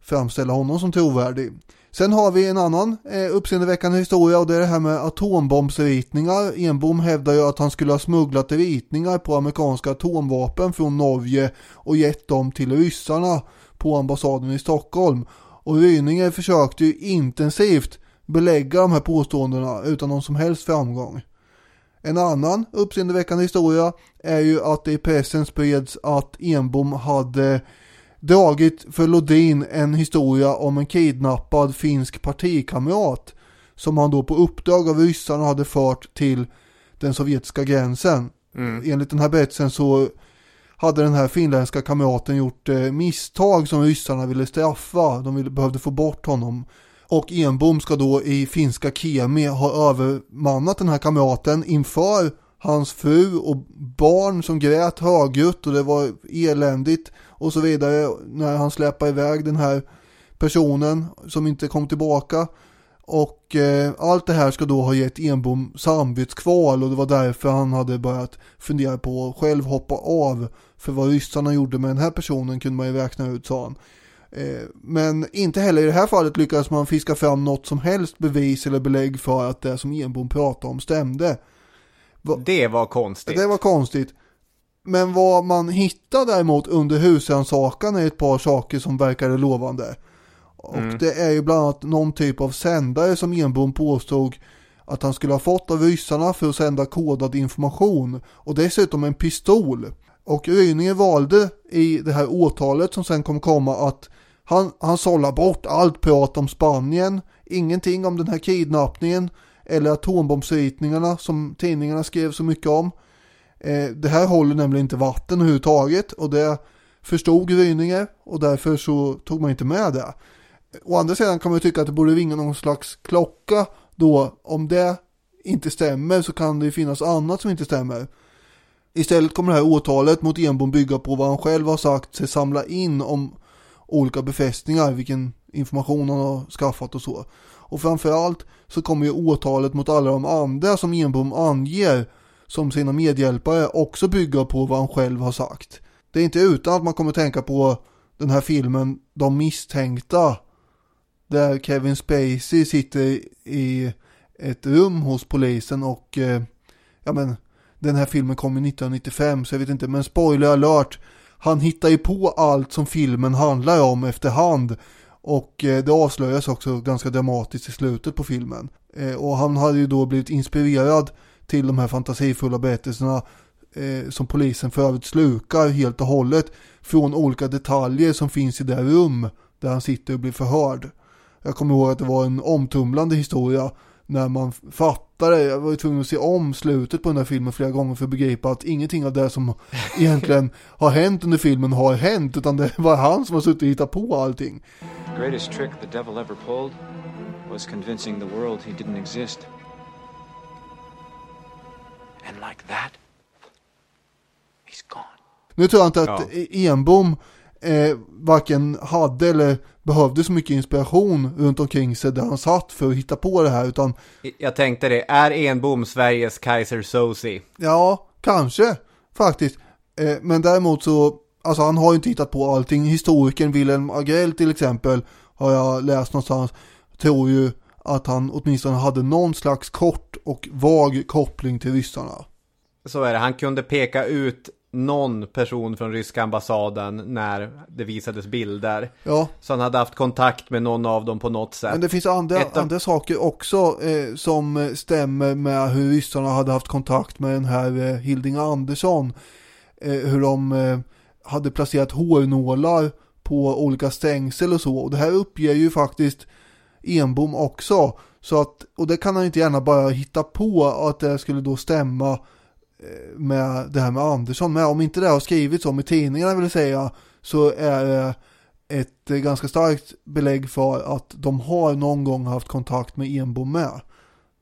framställa honom som trovärdig. Sen har vi en annan eh, uppseendeväckande historia och det är det här med atombombsritningar. Enbom hävdar ju att han skulle ha smugglat ritningar på amerikanska atomvapen från Norge och gett dem till ryssarna på ambassaden i Stockholm. Och Ryninger försökte ju intensivt belägga de här påståendena utan någon som helst framgång. En annan uppseendeväckande historia är ju att det i pressen spreds att Enbom hade dragit för Lodin en historia om en kidnappad finsk partikamrat som han då på uppdrag av ryssarna hade fört till den sovjetiska gränsen. Mm. Enligt den här berättelsen så hade den här finländska kamraten gjort eh, misstag som ryssarna ville straffa. De ville, behövde få bort honom. Och Enbom ska då i finska Kemi ha övermannat den här kamraten inför hans fru och barn som grät högljutt och det var eländigt och så vidare när han släpade iväg den här personen som inte kom tillbaka. Och eh, allt det här ska då ha gett Enbom samvetskval och det var därför han hade börjat fundera på att själv hoppa av. För vad ryssarna gjorde med den här personen kunde man ju räkna ut sa han. Eh, men inte heller i det här fallet lyckades man fiska fram något som helst bevis eller belägg för att det som Enbom pratade om stämde. Det var konstigt. det var konstigt. Men vad man hittade däremot under husrannsakan är ett par saker som verkade lovande. Och Mm. det är ju bland annat någon typ av sändare som Enbom påstod att han skulle ha fått av ryssarna för att sända kodad information. Och dessutom en pistol. Och Ryninger valde i det här åtalet som sen kommer komma att han, han sållar bort allt prat om Spanien, ingenting om den här kidnappningen eller atombombsritningarna som tidningarna skrev så mycket om. Eh, det här håller nämligen inte vatten överhuvudtaget och det förstod Ryninger och därför så tog man inte med det. Å andra sidan kan man ju tycka att det borde ringa någon slags klocka då om det inte stämmer så kan det ju finnas annat som inte stämmer. Istället kommer det här åtalet mot Enbom bygga på vad han själv har sagt sig samla in om olika befästningar, vilken information han har skaffat och så. Och framförallt så kommer ju åtalet mot alla de andra som Enbom anger som sina medhjälpare också bygga på vad han själv har sagt. Det är inte utan att man kommer tänka på den här filmen De misstänkta där Kevin Spacey sitter i ett rum hos polisen och eh, ja men den här filmen kom ju 1995 så jag vet inte men spoiler alert han hittar ju på allt som filmen handlar om efterhand och eh, det avslöjas också ganska dramatiskt i slutet på filmen eh, och han hade ju då blivit inspirerad till de här fantasifulla berättelserna eh, som polisen för övrigt slukar helt och hållet från olika detaljer som finns i det rum där han sitter och blir förhörd. Jag kommer ihåg att det var en omtumlande historia när man fattade, jag var ju tvungen att se om slutet på den här filmen flera gånger för att begripa att ingenting av det som egentligen har hänt under filmen har hänt utan det var han som har suttit och hittat på allting. The greatest trick the devil ever pulled was convincing the world he didn't exist. And like that, he's gone. Nu tror jag inte att Enbom eh, varken hade eller behövde så mycket inspiration runt omkring sig där han satt för att hitta på det här utan Jag tänkte det, är Enbom Sveriges Kaiser Soze? Ja, kanske faktiskt. Eh, men däremot så, alltså han har ju inte hittat på allting. Historikern Wilhelm Agrell till exempel, har jag läst någonstans, tror ju att han åtminstone hade någon slags kort och vag koppling till ryssarna. Så är det, han kunde peka ut någon person från ryska ambassaden när det visades bilder. Ja. Så han hade haft kontakt med någon av dem på något sätt. Men det finns andra, av- andra saker också eh, som eh, stämmer med hur ryssarna hade haft kontakt med den här eh, Hilding Andersson. Eh, hur de eh, hade placerat hårnålar på olika stängsel och så. Och det här uppger ju faktiskt Enbom också. Så att, och det kan han inte gärna bara hitta på att det skulle då stämma med det här med Andersson. Men om inte det har skrivits om i tidningarna vill säga så är det ett ganska starkt belägg för att de har någon gång haft kontakt med Enbom med.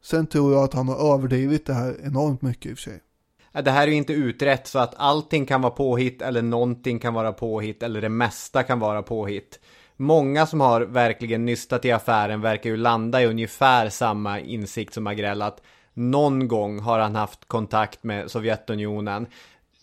Sen tror jag att han har överdrivit det här enormt mycket i och för sig. Det här är ju inte utrett så att allting kan vara påhitt eller någonting kan vara påhitt eller det mesta kan vara påhitt. Många som har verkligen nystat i affären verkar ju landa i ungefär samma insikt som Agrell att någon gång har han haft kontakt med Sovjetunionen.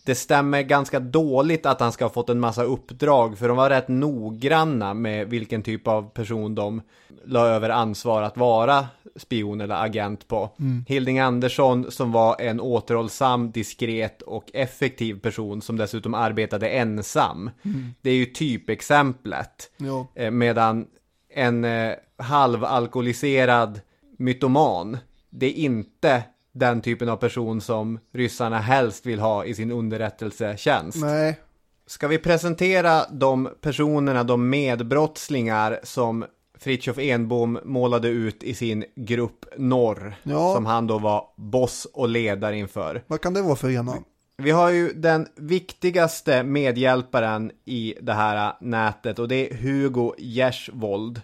Det stämmer ganska dåligt att han ska ha fått en massa uppdrag för de var rätt noggranna med vilken typ av person de la över ansvar att vara spion eller agent på. Mm. Hilding Andersson som var en återhållsam, diskret och effektiv person som dessutom arbetade ensam. Mm. Det är ju typexemplet. Ja. Eh, Medan en eh, halvalkoholiserad mytoman. Det är inte den typen av person som ryssarna helst vill ha i sin underrättelsetjänst. Nej, Ska vi presentera de personerna, de medbrottslingar som Fritjof Enbom målade ut i sin grupp Norr. Ja. Som han då var boss och ledare inför. vad kan det vara för ena? Vi har ju den viktigaste medhjälparen i det här nätet och det är Hugo Gersvold.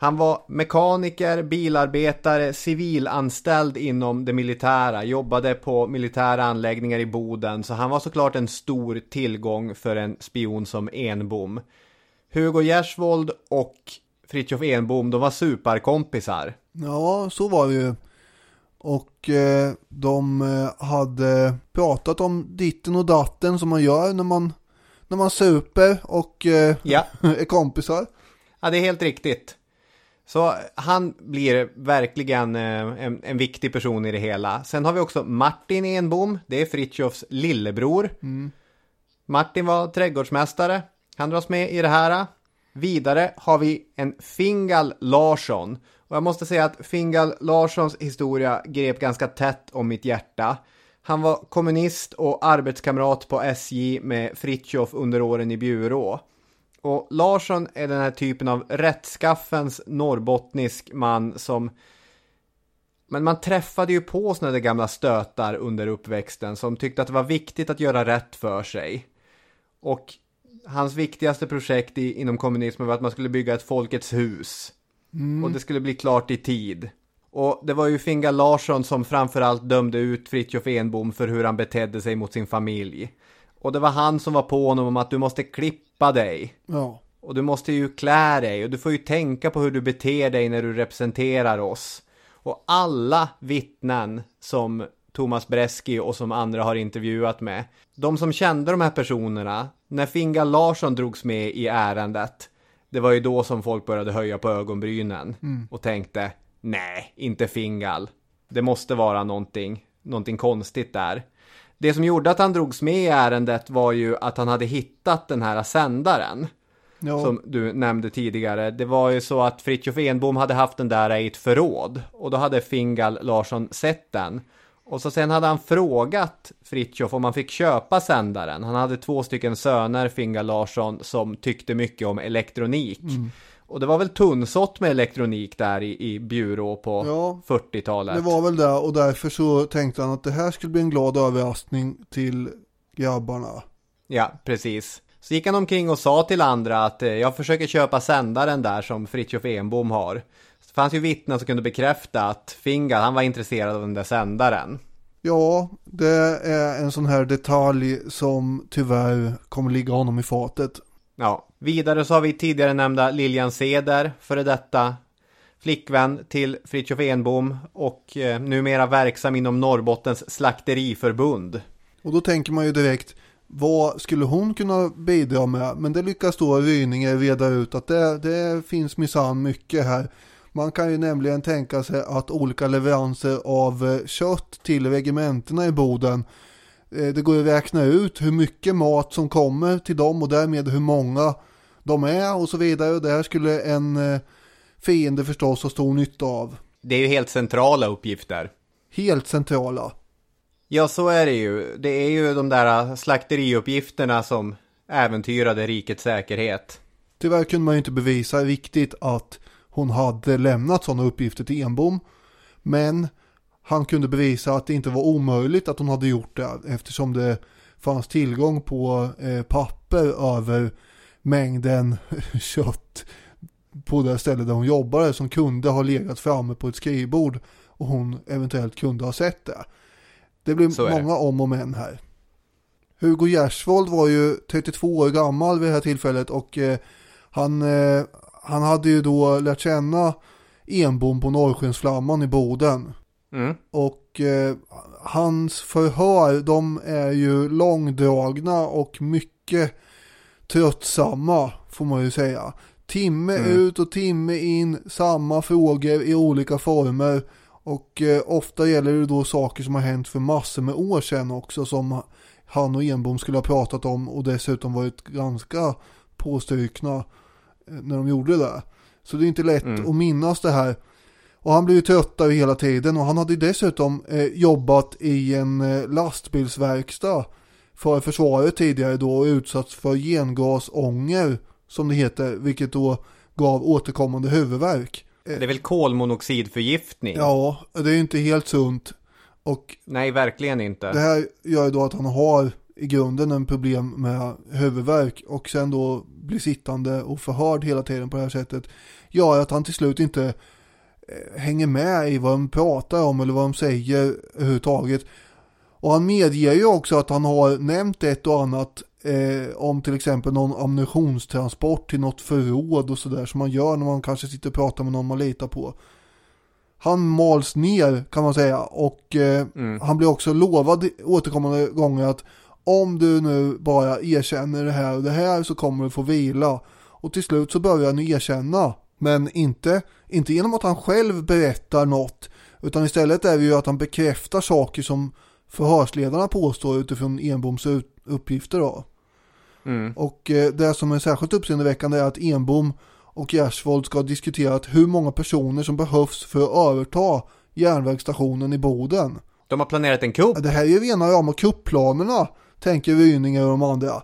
Han var mekaniker, bilarbetare, civilanställd inom det militära, jobbade på militära anläggningar i Boden, så han var såklart en stor tillgång för en spion som Enbom. Hugo Gersvold och Fritjof Enbom, de var superkompisar. Ja, så var det ju. Och eh, de eh, hade pratat om ditten och datten som man gör när man, när man super och eh, Ja. är kompisar. Ja, det är helt riktigt. Så han blir verkligen eh, en, en viktig person i det hela. Sen har vi också Martin Enbom, det är Fritjofs lillebror. Martin var trädgårdsmästare, han dras med i det här. Vidare har vi en Fingal Larsson. Och jag måste säga att Fingal Larssons historia grep ganska tätt om mitt hjärta. Han var kommunist och arbetskamrat på SJ med Fritjof under åren i Bjurå. Och Larsson är den här typen av rättskaffens norrbottnisk man som men man träffade ju på såna där gamla stötar under uppväxten som tyckte att det var viktigt att göra rätt för sig. Och hans viktigaste projekt i, inom kommunismen var att man skulle bygga ett Folkets hus. Och det skulle bli klart i tid. Och det var ju Fingal Larsson som framförallt dömde ut Fritjof Enbom för hur han betedde sig mot sin familj. Och det var han som var på honom om att du måste klippa dig. Ja, Och du måste ju klä dig och du får ju tänka på hur du beter dig när du representerar oss. Och alla vittnen som Thomas Breski och som andra har intervjuat med. De som kände de här personerna, när Fingal Larsson drogs med i ärendet. Det var ju då som folk började höja på ögonbrynen och tänkte nej, inte Fingal. Det måste vara någonting, någonting konstigt där. Det som gjorde att han drogs med i ärendet var ju att han hade hittat den här sändaren ja. som du nämnde tidigare. Det var ju så att Fritjof Enbom hade haft den där i ett förråd och då hade Fingal Larsson sett den. Och så sen hade han frågat Fritjof om han fick köpa sändaren. Han hade två stycken söner, Fingal Larsson, som tyckte mycket om elektronik. Och det var väl tunnsått med elektronik där i, i Bjurå på Ja, 40-talet. det var väl det och därför så tänkte han att det här skulle bli en glad överraskning till grabbarna. Ja, precis. Så gick han omkring och sa till andra att eh, jag försöker köpa sändaren där som Fritjof Enbom har. Så det fanns ju vittnen som kunde bekräfta att Fingal, han var intresserad av den där sändaren. Ja, det är en sån här detalj som tyvärr kommer ligga honom i fatet. Ja, vidare så har vi tidigare nämnda Lilian Seder, före detta flickvän till Fritjof Enbom och eh, numera verksam inom Norrbottens slakteriförbund. Och då tänker man ju direkt, vad skulle hon kunna bidra med? Men det lyckas då Ryninger reda ut att det, det finns minsann mycket här. Man kan ju nämligen tänka sig att olika leveranser av eh, kött till regementena i Boden det går att räkna ut hur mycket mat som kommer till dem och därmed hur många de är och så vidare. Det här skulle en eh, fiende förstås ha stor nytta av. Det är ju helt centrala uppgifter. Helt centrala. Ja, så är det ju. Det är ju de där slakteriuppgifterna som äventyrade rikets säkerhet. Tyvärr kunde man ju inte bevisa riktigt att hon hade lämnat sådana uppgifter till Enbom. Men han kunde bevisa att det inte var omöjligt att hon hade gjort det eftersom det fanns tillgång på eh, papper över mängden kött på det stället där hon jobbade som kunde ha legat framme på ett skrivbord och hon eventuellt kunde ha sett det. Det det. många om och men här. Hugo Gersvold var ju 32 år gammal vid det här tillfället och eh, han, eh, han hade ju då lärt känna Enbom på Norrskensflamman i Boden. Mm. Och eh, hans förhör de är ju långdragna och mycket tröttsamma får man ju säga. Timme Mm. ut och timme in, samma frågor i olika former. Och eh, ofta gäller det då saker som har hänt för massor med år sedan också som han och Enbom skulle ha pratat om och dessutom varit ganska påstrykna eh, när de gjorde det. Så det är inte lätt att minnas det här. Och han blir ju tröttare hela tiden och han hade ju dessutom eh, jobbat i en eh, lastbilsverkstad för försvaret tidigare då och utsatts för gengasånger som det heter, vilket då gav återkommande huvudvärk. Det är väl kolmonoxidförgiftning? Ja, det är ju inte helt sunt. Och Nej, verkligen inte. det här gör ju då att han har i grunden en problem med huvudvärk och sen då blir sittande och förhörd hela tiden på det här sättet gör att han till slut inte eh, hänger med i vad de pratar om eller vad de säger överhuvudtaget. Och han medger ju också att han har nämnt ett och annat eh, om till exempel någon ammunitionstransport till något förråd och sådär som man gör när man kanske sitter och pratar med någon man litar på. Han mals ner kan man säga och eh, han blir också lovad återkommande gånger att om du nu bara erkänner det här och det här så kommer du få vila. Och till slut så börjar han erkänna. Men inte, inte genom att han själv berättar något. Utan istället är det ju att han bekräftar saker som förhörsledarna påstår utifrån Enboms uppgifter då. Och eh, det som är särskilt uppseendeväckande är att Enbom och Gjersvold ska ha diskuterat hur många personer som behövs för att överta järnvägsstationen i Boden. De har planerat en kupp. Det här är ju rena rama kupplanerna, tänker Ryninger och de andra.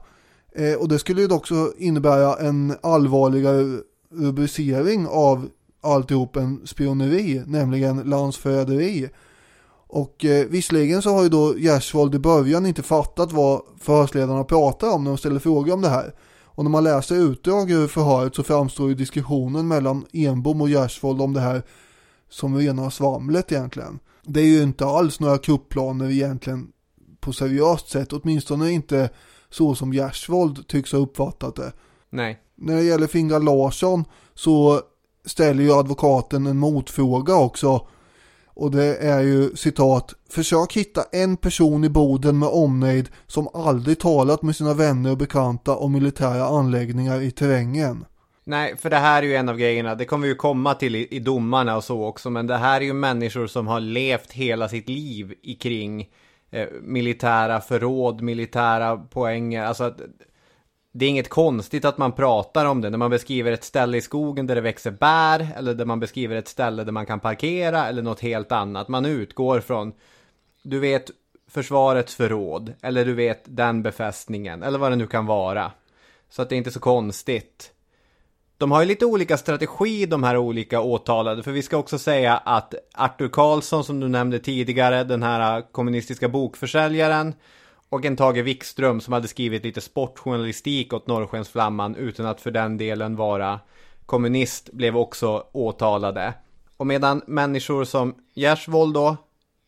Eh, och det skulle ju också innebära en allvarligare rubricering av alltihop en spioneri, nämligen landsförräderi. Och eh, visserligen så har ju då Gjersvold i början inte fattat vad förhörsledarna pratar om när de ställer frågor om det här. Och när man läser utdrag ur förhöret så framstår ju diskussionen mellan Enbom och Gjersvold om det här som rena svamlet egentligen. Det är ju inte alls några kupplaner egentligen på seriöst sätt, åtminstone inte så som Gjersvold tycks ha uppfattat det. Nej. När det gäller Fingra Larsson så ställer ju advokaten en motfråga också. Och det är ju citat, försök hitta en person i Boden med omnejd som aldrig talat med sina vänner och bekanta om militära anläggningar i terrängen. Nej, för det här är ju en av grejerna. Det kommer vi ju komma till i, i domarna och så också. Men det här är ju människor som har levt hela sitt liv i kring eh, militära förråd, militära poänger. Alltså att det är inget konstigt att man pratar om det när man beskriver ett ställe i skogen där det växer bär eller där man beskriver ett ställe där man kan parkera eller något helt annat. Man utgår från, du vet, försvarets förråd eller du vet den befästningen eller vad det nu kan vara. Så att det är inte så konstigt. De har ju lite olika strategi de här olika åtalade. För vi ska också säga att Arthur Karlsson som du nämnde tidigare, den här kommunistiska bokförsäljaren. Och en Tage Wikström som hade skrivit lite sportjournalistik åt Norrskensflamman utan att för den delen vara kommunist blev också åtalade. Och medan människor som Gjersvold då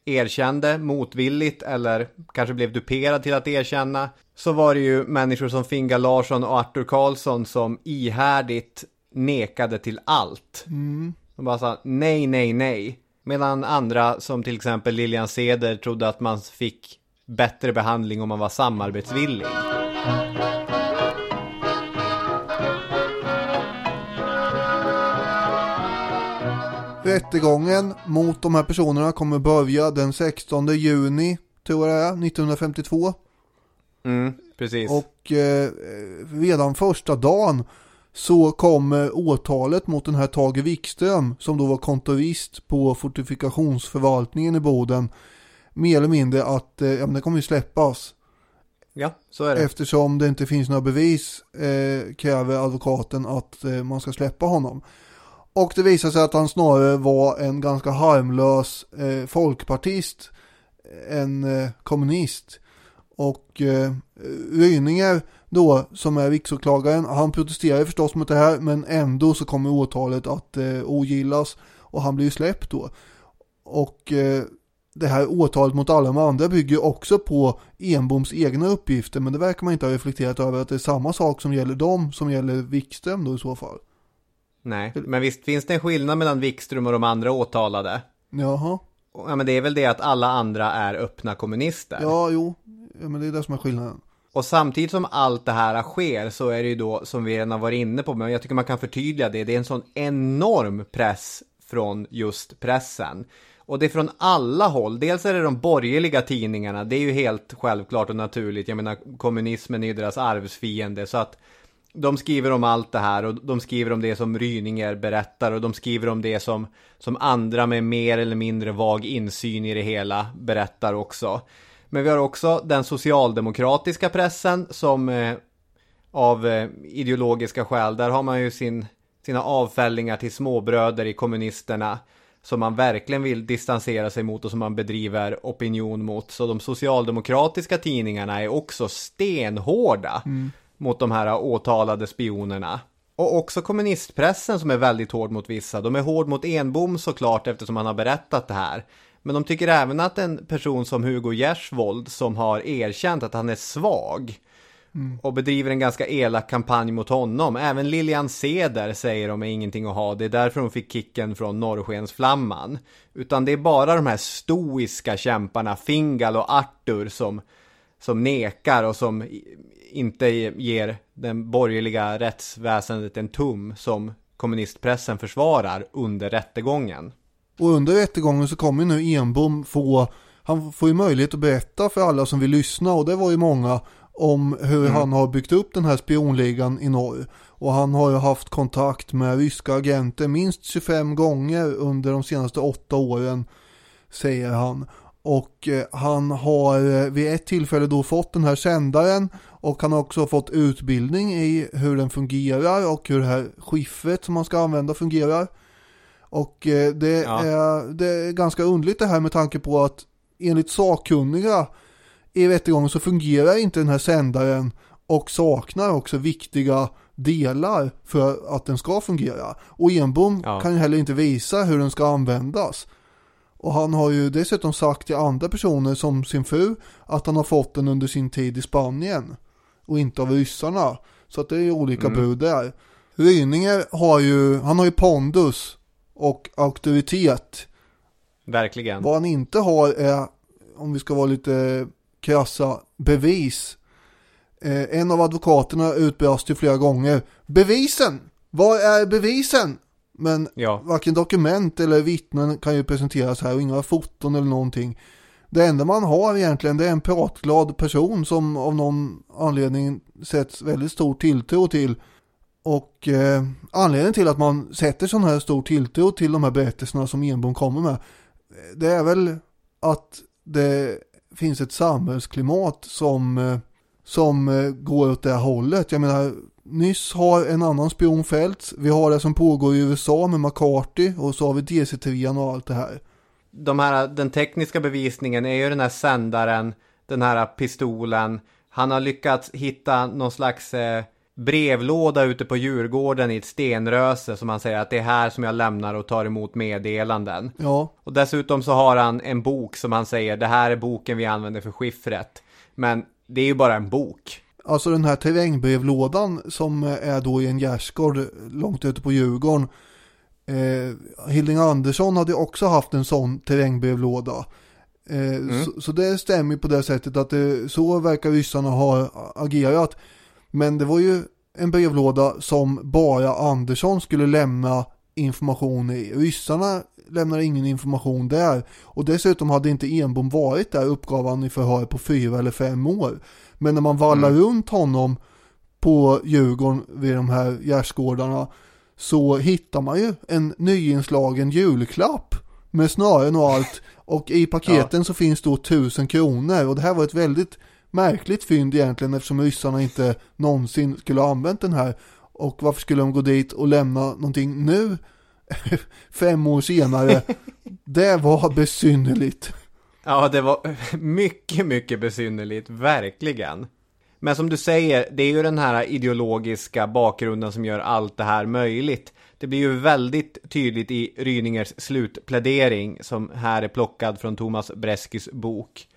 erkände motvilligt eller kanske blev duperad till att erkänna så var det ju människor som Finga Larsson och Arthur Karlsson som ihärdigt nekade till allt. De bara sa nej, nej, nej. Medan andra som till exempel Lilian Seder trodde att man fick bättre behandling om man var samarbetsvillig. Rättegången mot de här personerna kommer börja den 16 juni, tror jag det är, 1952. Mm, precis. Och eh, redan första dagen så kommer åtalet mot den här Tage Wikström som då var kontorist på fortifikationsförvaltningen i Boden mer eller mindre att eh, ja, men det kommer ju släppas. Ja, så är det. Eftersom det inte finns några bevis eh, kräver advokaten att eh, man ska släppa honom. Och det visar sig att han snarare var en ganska harmlös eh, folkpartist än eh, kommunist. Och eh, Ryninger då, som är riksåklagaren, han protesterar förstås mot det här men ändå så kommer åtalet att eh, ogillas och han blir släppt då. Och eh, det här åtalet mot alla de andra bygger också på Enboms egna uppgifter men det verkar man inte ha reflekterat över att det är samma sak som gäller dem som gäller Wikström då i så fall. Nej, men visst finns det en skillnad mellan Wikström och de andra åtalade? Jaha. Ja, men det är väl det att alla andra är öppna kommunister. Ja, jo. Ja, men det är det som är skillnaden. Och samtidigt som allt det här sker så är det ju då, som vi redan har varit inne på, men jag tycker man kan förtydliga det, det är en sån enorm press från just pressen. Och det är från alla håll. Dels är det de borgerliga tidningarna, det är ju helt självklart och naturligt. Jag menar, kommunismen är ju deras arvsfiende, så att de skriver om allt det här och de skriver om det som Ryninger berättar och de skriver om det som, som andra med mer eller mindre vag insyn i det hela berättar också. Men vi har också den socialdemokratiska pressen som eh, av eh, ideologiska skäl, där har man ju sin, sina avfällningar till småbröder i kommunisterna som man verkligen vill distansera sig mot och som man bedriver opinion mot. Så de socialdemokratiska tidningarna är också stenhårda mot de här åtalade spionerna. Och också kommunistpressen som är väldigt hård mot vissa. De är hård mot Enbom såklart eftersom han har berättat det här. Men de tycker även att en person som Hugo Gersvold som har erkänt att han är svag och bedriver en ganska elak kampanj mot honom. Även Lilian Seder säger de är ingenting att ha. Det är därför hon fick kicken från Norrskensflamman. Utan det är bara de här stoiska kämparna, Fingal och Arthur, som, som nekar och som inte ger den borgerliga rättsväsendet en tum som kommunistpressen försvarar under rättegången. Och under rättegången så kommer nu Enbom få, han får ju möjlighet att berätta för alla som vill lyssna och det var ju många om hur han har byggt upp den här spionligan i norr. Och han har ju haft kontakt med ryska agenter minst 25 gånger under de senaste åtta åren, säger han. Och eh, han har eh, vid ett tillfälle då fått den här sändaren och han har också fått utbildning i hur den fungerar och hur det här skiffret som man ska använda fungerar. Och eh, det, Ja. är, det är ganska underligt det här med tanke på att enligt sakkunniga i rättegången så fungerar inte den här sändaren och saknar också viktiga delar för att den ska fungera. Och Enbom Ja. kan ju heller inte visa hur den ska användas. Och han har ju dessutom sagt till andra personer som sin fru att han har fått den under sin tid i Spanien och inte av ryssarna. Så att det är ju olika bud där. Ryninger har ju, han har ju pondus och auktoritet. Verkligen. Vad han inte har är, om vi ska vara lite krassa, bevis. Eh, en av advokaterna utbrast ju flera gånger, bevisen! Var är bevisen? Men Ja. varken dokument eller vittnen kan ju presenteras här och inga foton eller någonting. Det enda man har egentligen det är en pratglad person som av någon anledning sätts väldigt stor tilltro till. Och eh, anledningen till att man sätter sån här stor tilltro till de här berättelserna som Enbom kommer med det är väl att det finns ett samhällsklimat som, eh, som eh, går åt det här hållet. Jag menar, nyss har en annan spion fällts. Vi har det som pågår i USA med McCarthy och så har vi DC-3 och allt det här. de här, den tekniska bevisningen är ju den här sändaren, den här pistolen. Han har lyckats hitta någon slags eh, brevlåda ute på Djurgården i ett stenröse som han säger att det är här som jag lämnar och tar emot meddelanden. Ja, Och dessutom så har han en bok som han säger, det här är boken vi använder för skiffret. Men det är ju bara en bok. alltså den här terrängbrevlådan som är då i en gärdsgård långt ute på Djurgården. Eh, Hilding Andersson hade också haft en sån terrängbrevlåda. Eh, så, så det stämmer på det sättet att det, så verkar ryssarna ha agerat. Men det var ju en brevlåda som bara Andersson skulle lämna information i. Ryssarna lämnade ingen information där. Och dessutom hade inte Enbom varit där uppgav han i förhör på fyra eller fem år. Men när man vallar runt honom på Djurgården vid de här gärdsgårdarna så hittar man ju en nyinslagen julklapp med snören och allt. Och i paketen så finns då tusen kronor och det här var ett väldigt märkligt fynd egentligen eftersom ryssarna inte någonsin skulle ha använt den här. Och varför skulle de gå dit och lämna någonting nu? Fem år senare. det var besynnerligt. Ja, det var mycket, mycket besynnerligt, verkligen. Men som du säger, det är ju den här ideologiska bakgrunden som gör allt det här möjligt. Det blir ju väldigt tydligt i Ryningers slutplädering som här är plockad från Thomas Breskis bok.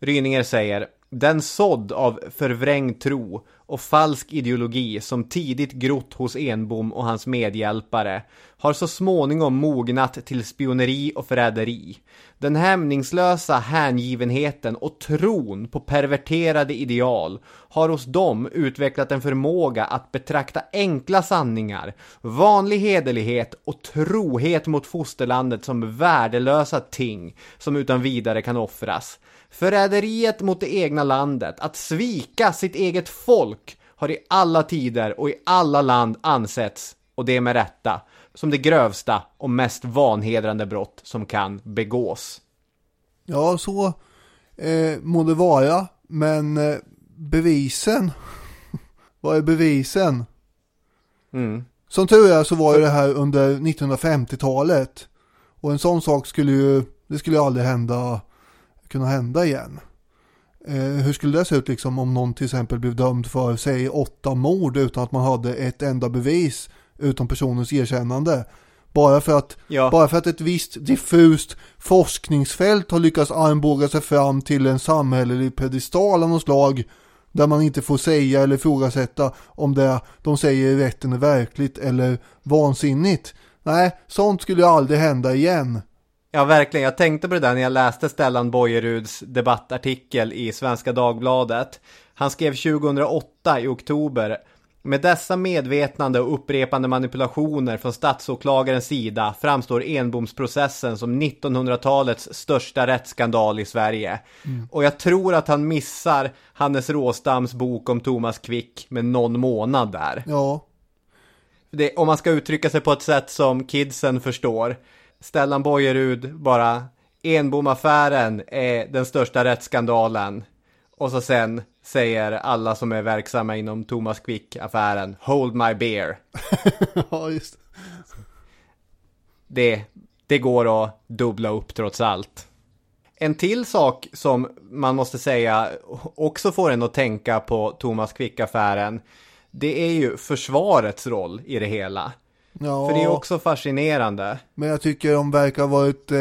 Ryninger säger den sådd av förvrängd tro och falsk ideologi som tidigt grott hos Enbom och hans medhjälpare har så småningom mognat till spioneri och förräderi. Den hämningslösa hängivenheten och tron på perverterade ideal har hos dem utvecklat en förmåga att betrakta enkla sanningar, vanlig hederlighet och trohet mot fosterlandet som värdelösa ting som utan vidare kan offras. Förräderiet mot det egna landet, att svika sitt eget folk, har i alla tider och i alla land ansetts, och det med rätta, som det grövsta och mest vanhedrande brott som kan begås. Ja, så eh, må det vara, men eh, bevisen, vad är bevisen? Mm. Som tur är så var ju det här under 1950-talet. Och en sån sak skulle ju, det skulle ju aldrig hända, kunna hända igen. Eh, hur skulle det se ut liksom om någon till exempel blev dömd för, säg åtta mord utan att man hade ett enda bevis utom personens erkännande. Bara för att, Ja. bara för att ett visst diffust forskningsfält har lyckats armbåga sig fram till en samhällelig pedestal av något slag där man inte får säga eller ifrågasätta om det de säger i rätten är verkligt eller vansinnigt. Nej, sånt skulle ju aldrig hända igen. Ja, verkligen. Jag tänkte på det där när jag läste Stellan Bojeruds debattartikel i Svenska Dagbladet. Han skrev 2008 i oktober. Med dessa medvetnande och upprepande manipulationer från statsåklagarens sida framstår Enbomsprocessen som 1900-talets största rättsskandal i Sverige. Och jag tror att han missar Hannes Råstams bok om Thomas Quick med någon månad där. Ja, Det, om man ska uttrycka sig på ett sätt som kidsen förstår. Stellan Bojerud bara Enbomaffären är den största rättsskandalen. Och så sen säger alla som är verksamma inom Thomas Quick-affären Hold my beer. ja just Det, det går att dubbla upp trots allt. En till sak som man måste säga också får en att tänka på Thomas Quick-affären. Det är ju försvarets roll i det hela. Ja, För det är också fascinerande. men jag tycker de verkar ha varit eh,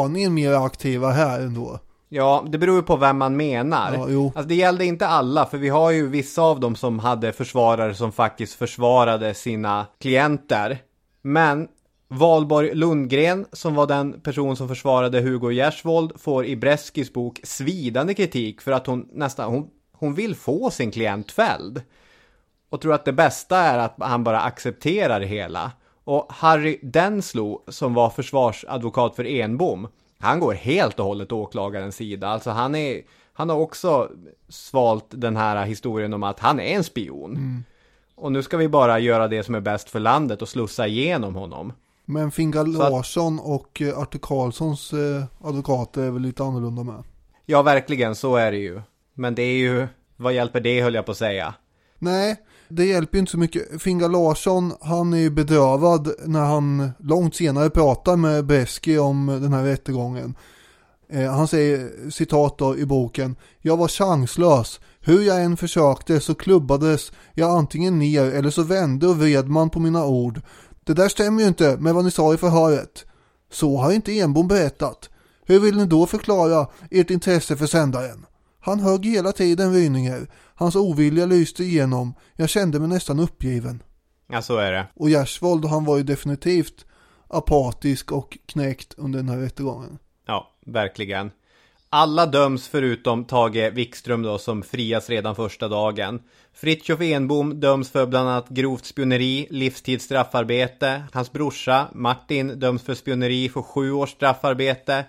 aningen mer aktiva här ändå. Ja, det beror ju på vem man menar. Ja, jo. Alltså det gällde inte alla, för vi har ju vissa av dem som hade försvarare som faktiskt försvarade sina klienter. Men Valborg Lundgren, som var den person som försvarade Hugo Gersvold, får i Breskis bok svidande kritik för att hon nästan, hon, hon vill få sin klient fälld. Och tror att det bästa är att han bara accepterar det hela. Och Harry Denslow, som var försvarsadvokat för Enbom, han går helt och hållet åklagarens sida. Alltså han är, han har också svalt den här historien om att han är en spion. Och nu ska vi bara göra det som är bäst för landet och slussa igenom honom. Men Fingal Så att- Larsson och eh, Artur Karlssons eh, advokater är väl lite annorlunda med. Ja, verkligen, så är det ju. Men det är ju, vad hjälper det höll jag på att säga. Nej, det hjälper ju inte så mycket. Fingal Larsson, han är ju bedövad när han långt senare pratar med Beski om den här rättegången. Eh, han säger citat då i boken. Jag var chanslös. Hur jag än försökte så klubbades jag antingen ner eller så vände och vred man på mina ord. Det där stämmer ju inte med vad ni sa i förhöret. Så har inte Enbom berättat. Hur vill ni då förklara ert intresse för sändaren? Han högg hela tiden Ryninger. Hans ovilja lyste igenom. Jag kände mig nästan uppgiven. Ja, så är det. Och Gersvold, han var ju definitivt apatisk och knäckt under den här rättegången. Ja, verkligen. Alla döms förutom Tage Wikström då som frias redan första dagen. Fritjof Enbom döms för bland annat grovt spioneri, livstids straffarbete. Hans brorsa Martin döms för spioneri för sju års straffarbete.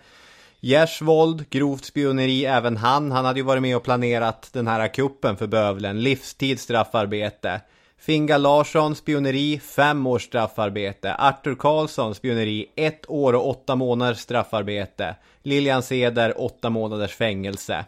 Gersvold, grovt spioneri även han. Han hade ju varit med och planerat den här kuppen för bövlen. Livstids straffarbete. Finga Larsson, spioneri, fem års straffarbete. Arthur Karlsson, spioneri, ett år och åtta månaders straffarbete. Lilian Seder, åtta månaders fängelse.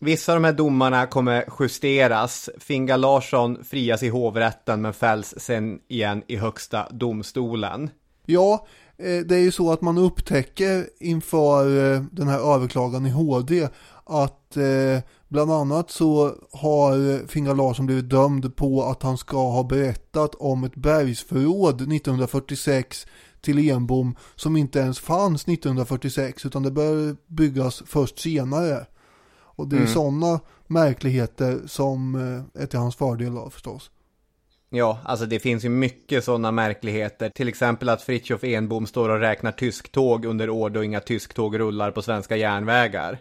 Vissa av de här domarna kommer justeras. Finga Larsson frias i hovrätten men fälls sen igen i högsta domstolen. Ja, det är ju så att man upptäcker inför eh, den här överklagan i HD att eh, bland annat så har Fingar Larsson blivit dömd på att han ska ha berättat om ett bergsförråd 1946 till Enbom som inte ens fanns 1946 utan det bör byggas först senare. Och det är Mm. sådana märkligheter som eh, är till hans fördel då förstås. Ja, alltså det finns ju mycket sådana märkligheter. Till exempel att Fritjof Enbom står och räknar tysktåg under år då inga tysktåg rullar på svenska järnvägar.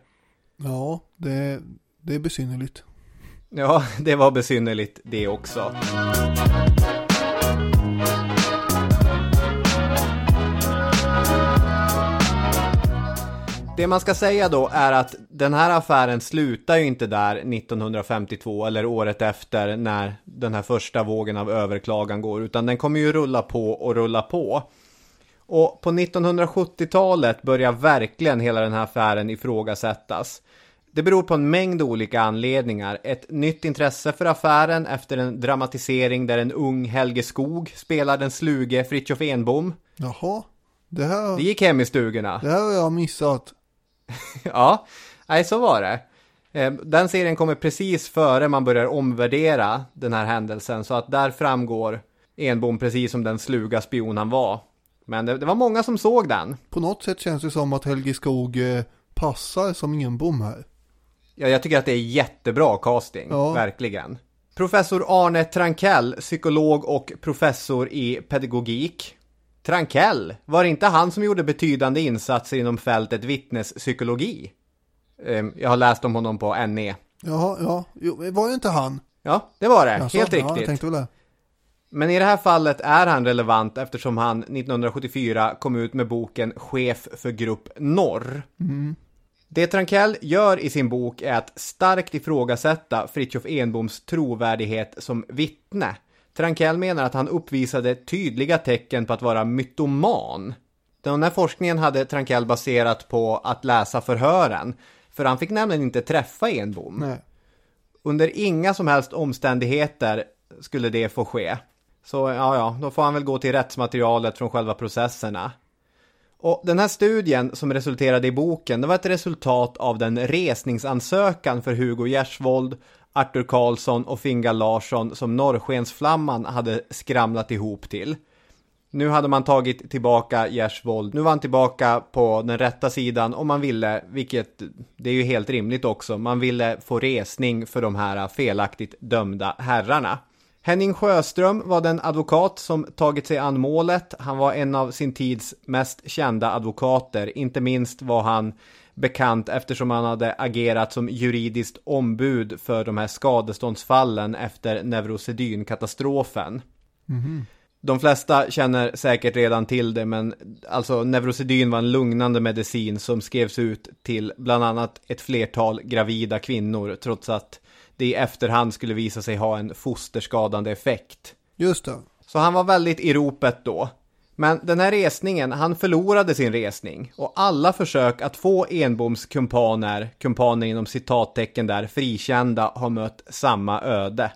Ja, det, det är besynnerligt. Ja, det var besynnerligt det också. Det man ska säga då är att den här affären slutar ju inte där 1952 eller året efter när den här första vågen av överklagan går utan den kommer ju rulla på och rulla på. Och på 1970-talet börjar verkligen hela den här affären ifrågasättas. Det beror på en mängd olika anledningar. Ett nytt intresse för affären efter en dramatisering där en ung Helge Skog spelar den sluge Fritjof Enbom. Jaha, det här, Det gick hem i stugorna. det här har jag missat. Ja, nej så var det. Eh, Den serien kommer precis före man börjar omvärdera den här händelsen så att där framgår Enbom precis som den sluga spion han var. Men det, det var många som såg den. På något sätt känns det som att Helge Skog eh, passar som Enbom här. Ja, jag tycker att det är jättebra casting, Ja. verkligen. Professor Arne Trankell, psykolog och professor i pedagogik. Trankell, var det inte han som gjorde betydande insatser inom fältet vittnespsykologi? Ehm, Jag har läst om honom på NE. Jaha, ja, var det inte han? Ja, det var det. Jaså? Helt Ja, riktigt. det. Men i det här fallet är han relevant eftersom han 1974 kom ut med boken Chef för Grupp Norr. Det Trankell gör i sin bok är att starkt ifrågasätta Fritjof Enboms trovärdighet som vittne. Trankell menar att han uppvisade tydliga tecken på att vara mytoman. Den här forskningen hade Trankell baserat på att läsa förhören, för han fick nämligen inte träffa Enbom. Nej. Under inga som helst omständigheter skulle det få ske. Så ja, ja, då får han väl gå till rättsmaterialet från själva processerna. Och den här studien som resulterade i boken, det var ett resultat av den resningsansökan för Hugo Gersvold, Arthur Karlsson och Fingal Larsson som Norrskensflamman hade skramlat ihop till. Nu hade man tagit tillbaka Gersvold. Nu var han tillbaka på den rätta sidan om man ville, vilket det är ju helt rimligt också, man ville få resning för de här felaktigt dömda herrarna. Henning Sjöström var den advokat som tagit sig an målet. Han var en av sin tids mest kända advokater. Inte minst var han bekant eftersom han hade agerat som juridiskt ombud för de här skadeståndsfallen efter neurosedynkatastrofen. De flesta känner säkert redan till det, men alltså neurosedyn var en lugnande medicin som skrevs ut till bland annat ett flertal gravida kvinnor, trots att det i efterhand skulle visa sig ha en fosterskadande effekt. Just det. Så han var väldigt i ropet då. Men den här resningen, han förlorade sin resning och alla försök att få Enboms kumpaner, kumpaner inom citattecken där, frikända har mött samma öde.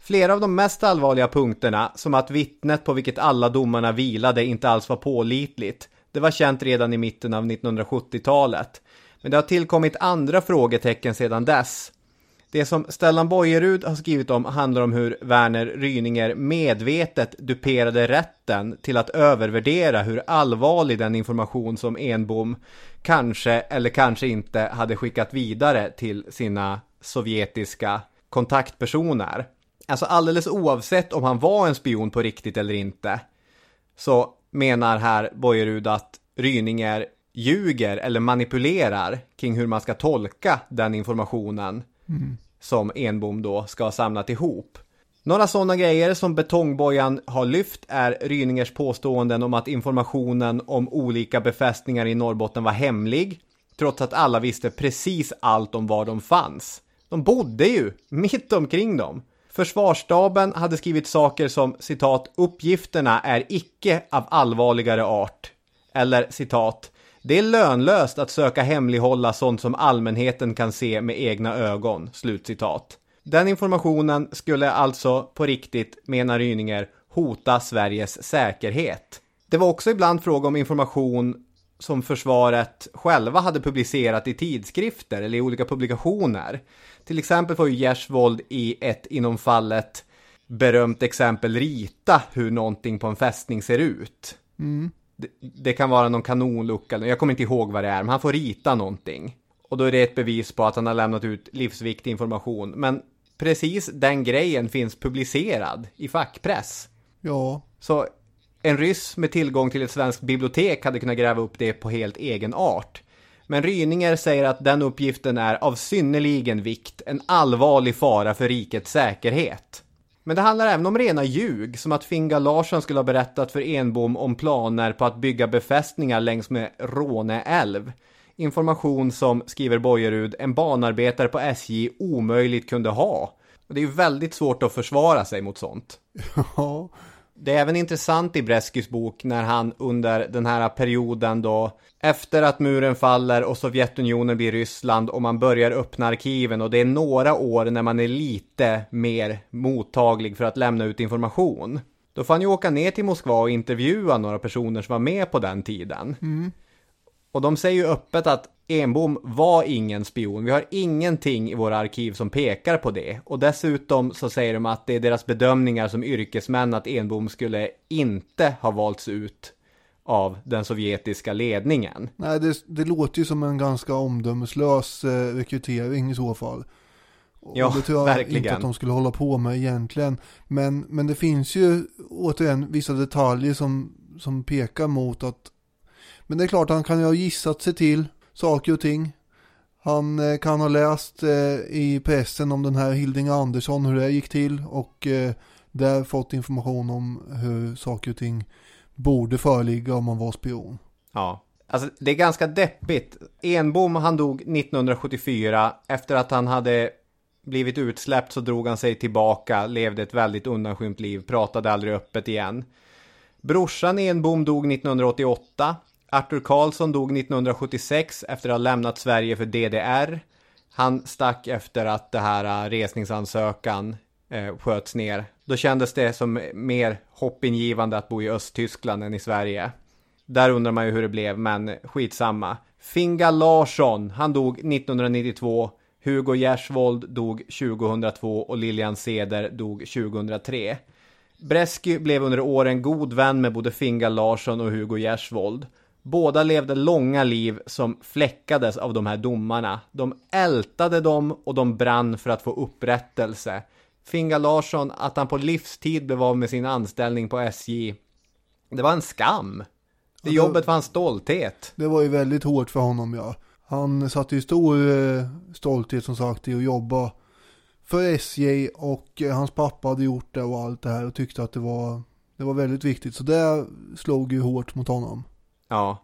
Flera av de mest allvarliga punkterna, som att vittnet på vilket alla domarna vilade inte alls var pålitligt, det var känt redan i mitten av 1970-talet. Men det har tillkommit andra frågetecken sedan dess. Det som Stellan Bojerud har skrivit om handlar om hur Werner Ryninger medvetet duperade rätten till att övervärdera hur allvarlig den information som Enbom kanske eller kanske inte hade skickat vidare till sina sovjetiska kontaktpersoner. Alltså alldeles oavsett om han var en spion på riktigt eller inte så menar här Bojerud att Ryninger ljuger eller manipulerar kring hur man ska tolka den informationen mm som Enbom då ska ha samlat ihop. Några sådana grejer som Betongbojan har lyft är Ryningers påståenden om att informationen om olika befästningar i Norrbotten var hemlig, trots att alla visste precis allt om var de fanns. De bodde ju mitt omkring dem. Försvarsstaben hade skrivit saker som citat uppgifterna är icke av allvarligare art. Eller citat det är lönlöst att söka hemlighålla sånt som allmänheten kan se med egna ögon. Slutcitat. Den informationen skulle alltså på riktigt, menar Ryninger, hota Sveriges säkerhet. Det var också ibland fråga om information som försvaret själva hade publicerat i tidskrifter eller i olika publikationer. Till exempel får ju Gersvold i ett inom fallet berömt exempel rita hur någonting på en fästning ser ut. Mm. Det, det kan vara någon kanonlucka, jag kommer inte ihåg vad det är, men han får rita någonting. Och då är det ett bevis på att han har lämnat ut livsviktig information. Men precis den grejen finns publicerad i fackpress. Ja, Så en ryss med tillgång till ett svenskt bibliotek hade kunnat gräva upp det på helt egen art. Men Ryninger säger att den uppgiften är av synnerligen vikt, en allvarlig fara för rikets säkerhet. Men det handlar även om rena ljug, som att Fingal Larsson skulle ha berättat för Enbom om planer på att bygga befästningar längs med Råne älv. Information som, skriver Bojerud, en banarbetare på SJ omöjligt kunde ha. Och det är ju väldigt svårt att försvara sig mot sånt. Ja, det är även intressant i Breskys bok när han under den här perioden då efter att muren faller och Sovjetunionen blir Ryssland och man börjar öppna arkiven och det är några år när man är lite mer mottaglig för att lämna ut information. Då får han ju åka ner till Moskva och intervjua några personer som var med på den tiden. Och de säger ju öppet att Enbom var ingen spion. Vi har ingenting i våra arkiv som pekar på det. Och dessutom så säger de att det är deras bedömningar som yrkesmän att Enbom skulle inte ha valts ut av den sovjetiska ledningen. nej det, det låter ju som en ganska omdömeslös eh, rekrytering i så fall. Och Ja, det tror jag verkligen. inte att de skulle hålla på med egentligen. Men, men det finns ju återigen vissa detaljer som, som pekar mot att Men det är klart han kan ju ha gissat sig till saker och ting. Han eh, kan ha läst eh, i pressen om den här Hilding Andersson hur det gick till och eh, där fått information om hur saker och ting borde föreligga om man var spion. Ja, alltså det är ganska deppigt. Enbom han dog 1974 efter att han hade blivit utsläppt så drog han sig tillbaka, levde ett väldigt undanskymt liv, pratade aldrig öppet igen. Brorsan Enbom dog 1988. Arthur Karlsson dog 1976 efter att ha lämnat Sverige för DDR. Han stack efter att det här äh, resningsansökan eh, sköts ner. Då kändes det som mer hoppingivande att bo i Östtyskland än i Sverige. Där undrar man ju hur det blev, men skitsamma. Finga Larsson, han dog 1992. Hugo Gersvold dog 2002 och Lilian Seder dog 2003. Bresky blev under åren god vän med både Finga Larsson och Hugo Gersvold. Båda levde långa liv som fläckades av de här domarna. De ältade dem och de brann för att få upprättelse. Finga Larsson, att han på livstid blev av med sin anställning på SJ. Det var en skam. Det Ja, jobbet var hans stolthet. Det var ju väldigt hårt för honom ja. Han satte ju stor eh, stolthet som sagt i att jobba för SJ och eh, hans pappa hade gjort det och allt det här och tyckte att det var, det var väldigt viktigt. Så det slog ju hårt mot honom. Ja.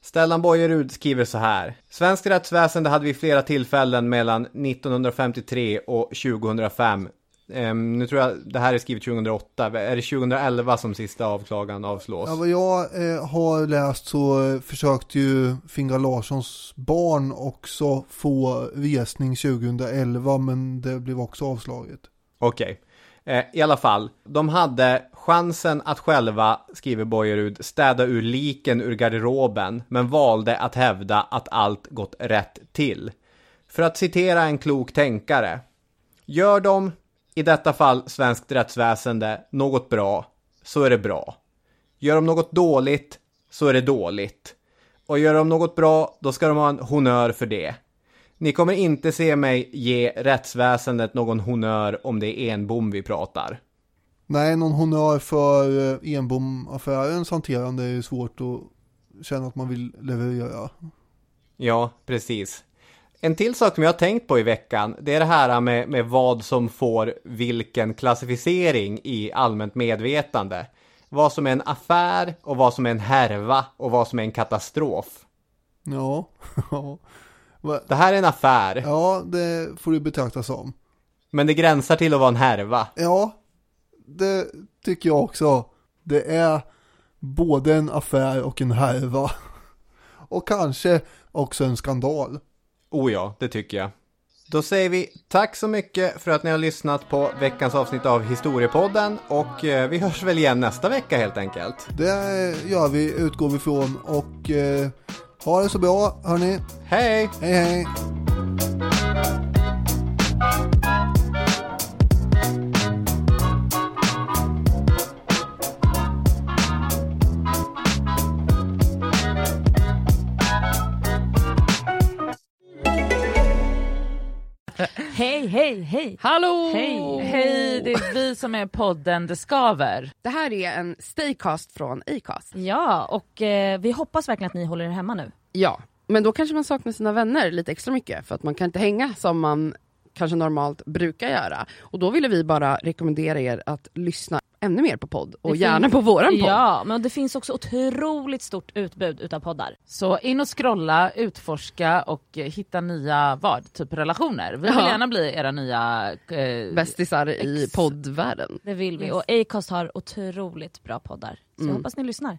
Stellan Bojerud skriver så här. Svenskt rättsväsende hade vid flera tillfällen mellan 1953 och 2005. Ehm, nu tror jag det här är skrivet 2008. Är det 2011 som sista avklagan avslås? Ja, vad jag eh, har läst så eh, försökte ju Finga Larssons barn också få resning 2011 men det blev också avslaget. Okej. Eh, I alla fall, de hade chansen att själva, skriver Bojerud, städa ur liken ur garderoben, men valde att hävda att allt gått rätt till. För att citera en klok tänkare. Gör de, i detta fall svenskt rättsväsende, något bra, så är det bra. Gör de något dåligt, så är det dåligt. Och gör de något bra, då ska de ha en honör för det. Ni kommer inte se mig ge rättsväsendet någon honör om det är Enbom vi pratar. Nej, någon honör för eh, Enbom-affärens hanterande är ju svårt att känna att man vill leverera. Ja, precis. En till sak som jag har tänkt på i veckan, det är det här med, med vad som får vilken klassificering i allmänt medvetande. Vad som är en affär och vad som är en härva och vad som är en katastrof. Ja, Det här är en affär, ja, det får du betrakta som. men det gränsar till att vara en härva. Ja, det tycker jag också. Det är både en affär och en härva. Och kanske också en skandal. Oh ja, det tycker jag. Då säger vi tack så mycket för att ni har lyssnat på veckans avsnitt av Historiepodden och eh, vi hörs väl igen nästa vecka helt enkelt. Det gör vi, utgår vi ifrån. Och eh, ha det så bra, hörni. Hej! Hej, hej. Hej, hej, hej! Hallå! Hej, hej! Det är vi som är podden Det Skaver. Det här är en Staycast från Acast. Ja, och eh, vi hoppas verkligen att ni håller er hemma nu. Ja, men då kanske man saknar sina vänner lite extra mycket för att man kan inte hänga som man kanske normalt brukar göra. Och då ville vi bara rekommendera er att lyssna ännu mer på podd och Det gärna på våran podd. Ja, men det finns också otroligt stort utbud utav poddar. Så in och scrolla, utforska och hitta nya vad? Typ relationer. Vi vill Ja. gärna bli era nya... Eh, Bästisar i poddvärlden. Det vill vi. Yes. Och Acast har otroligt bra poddar. Så jag Mm. hoppas ni lyssnar.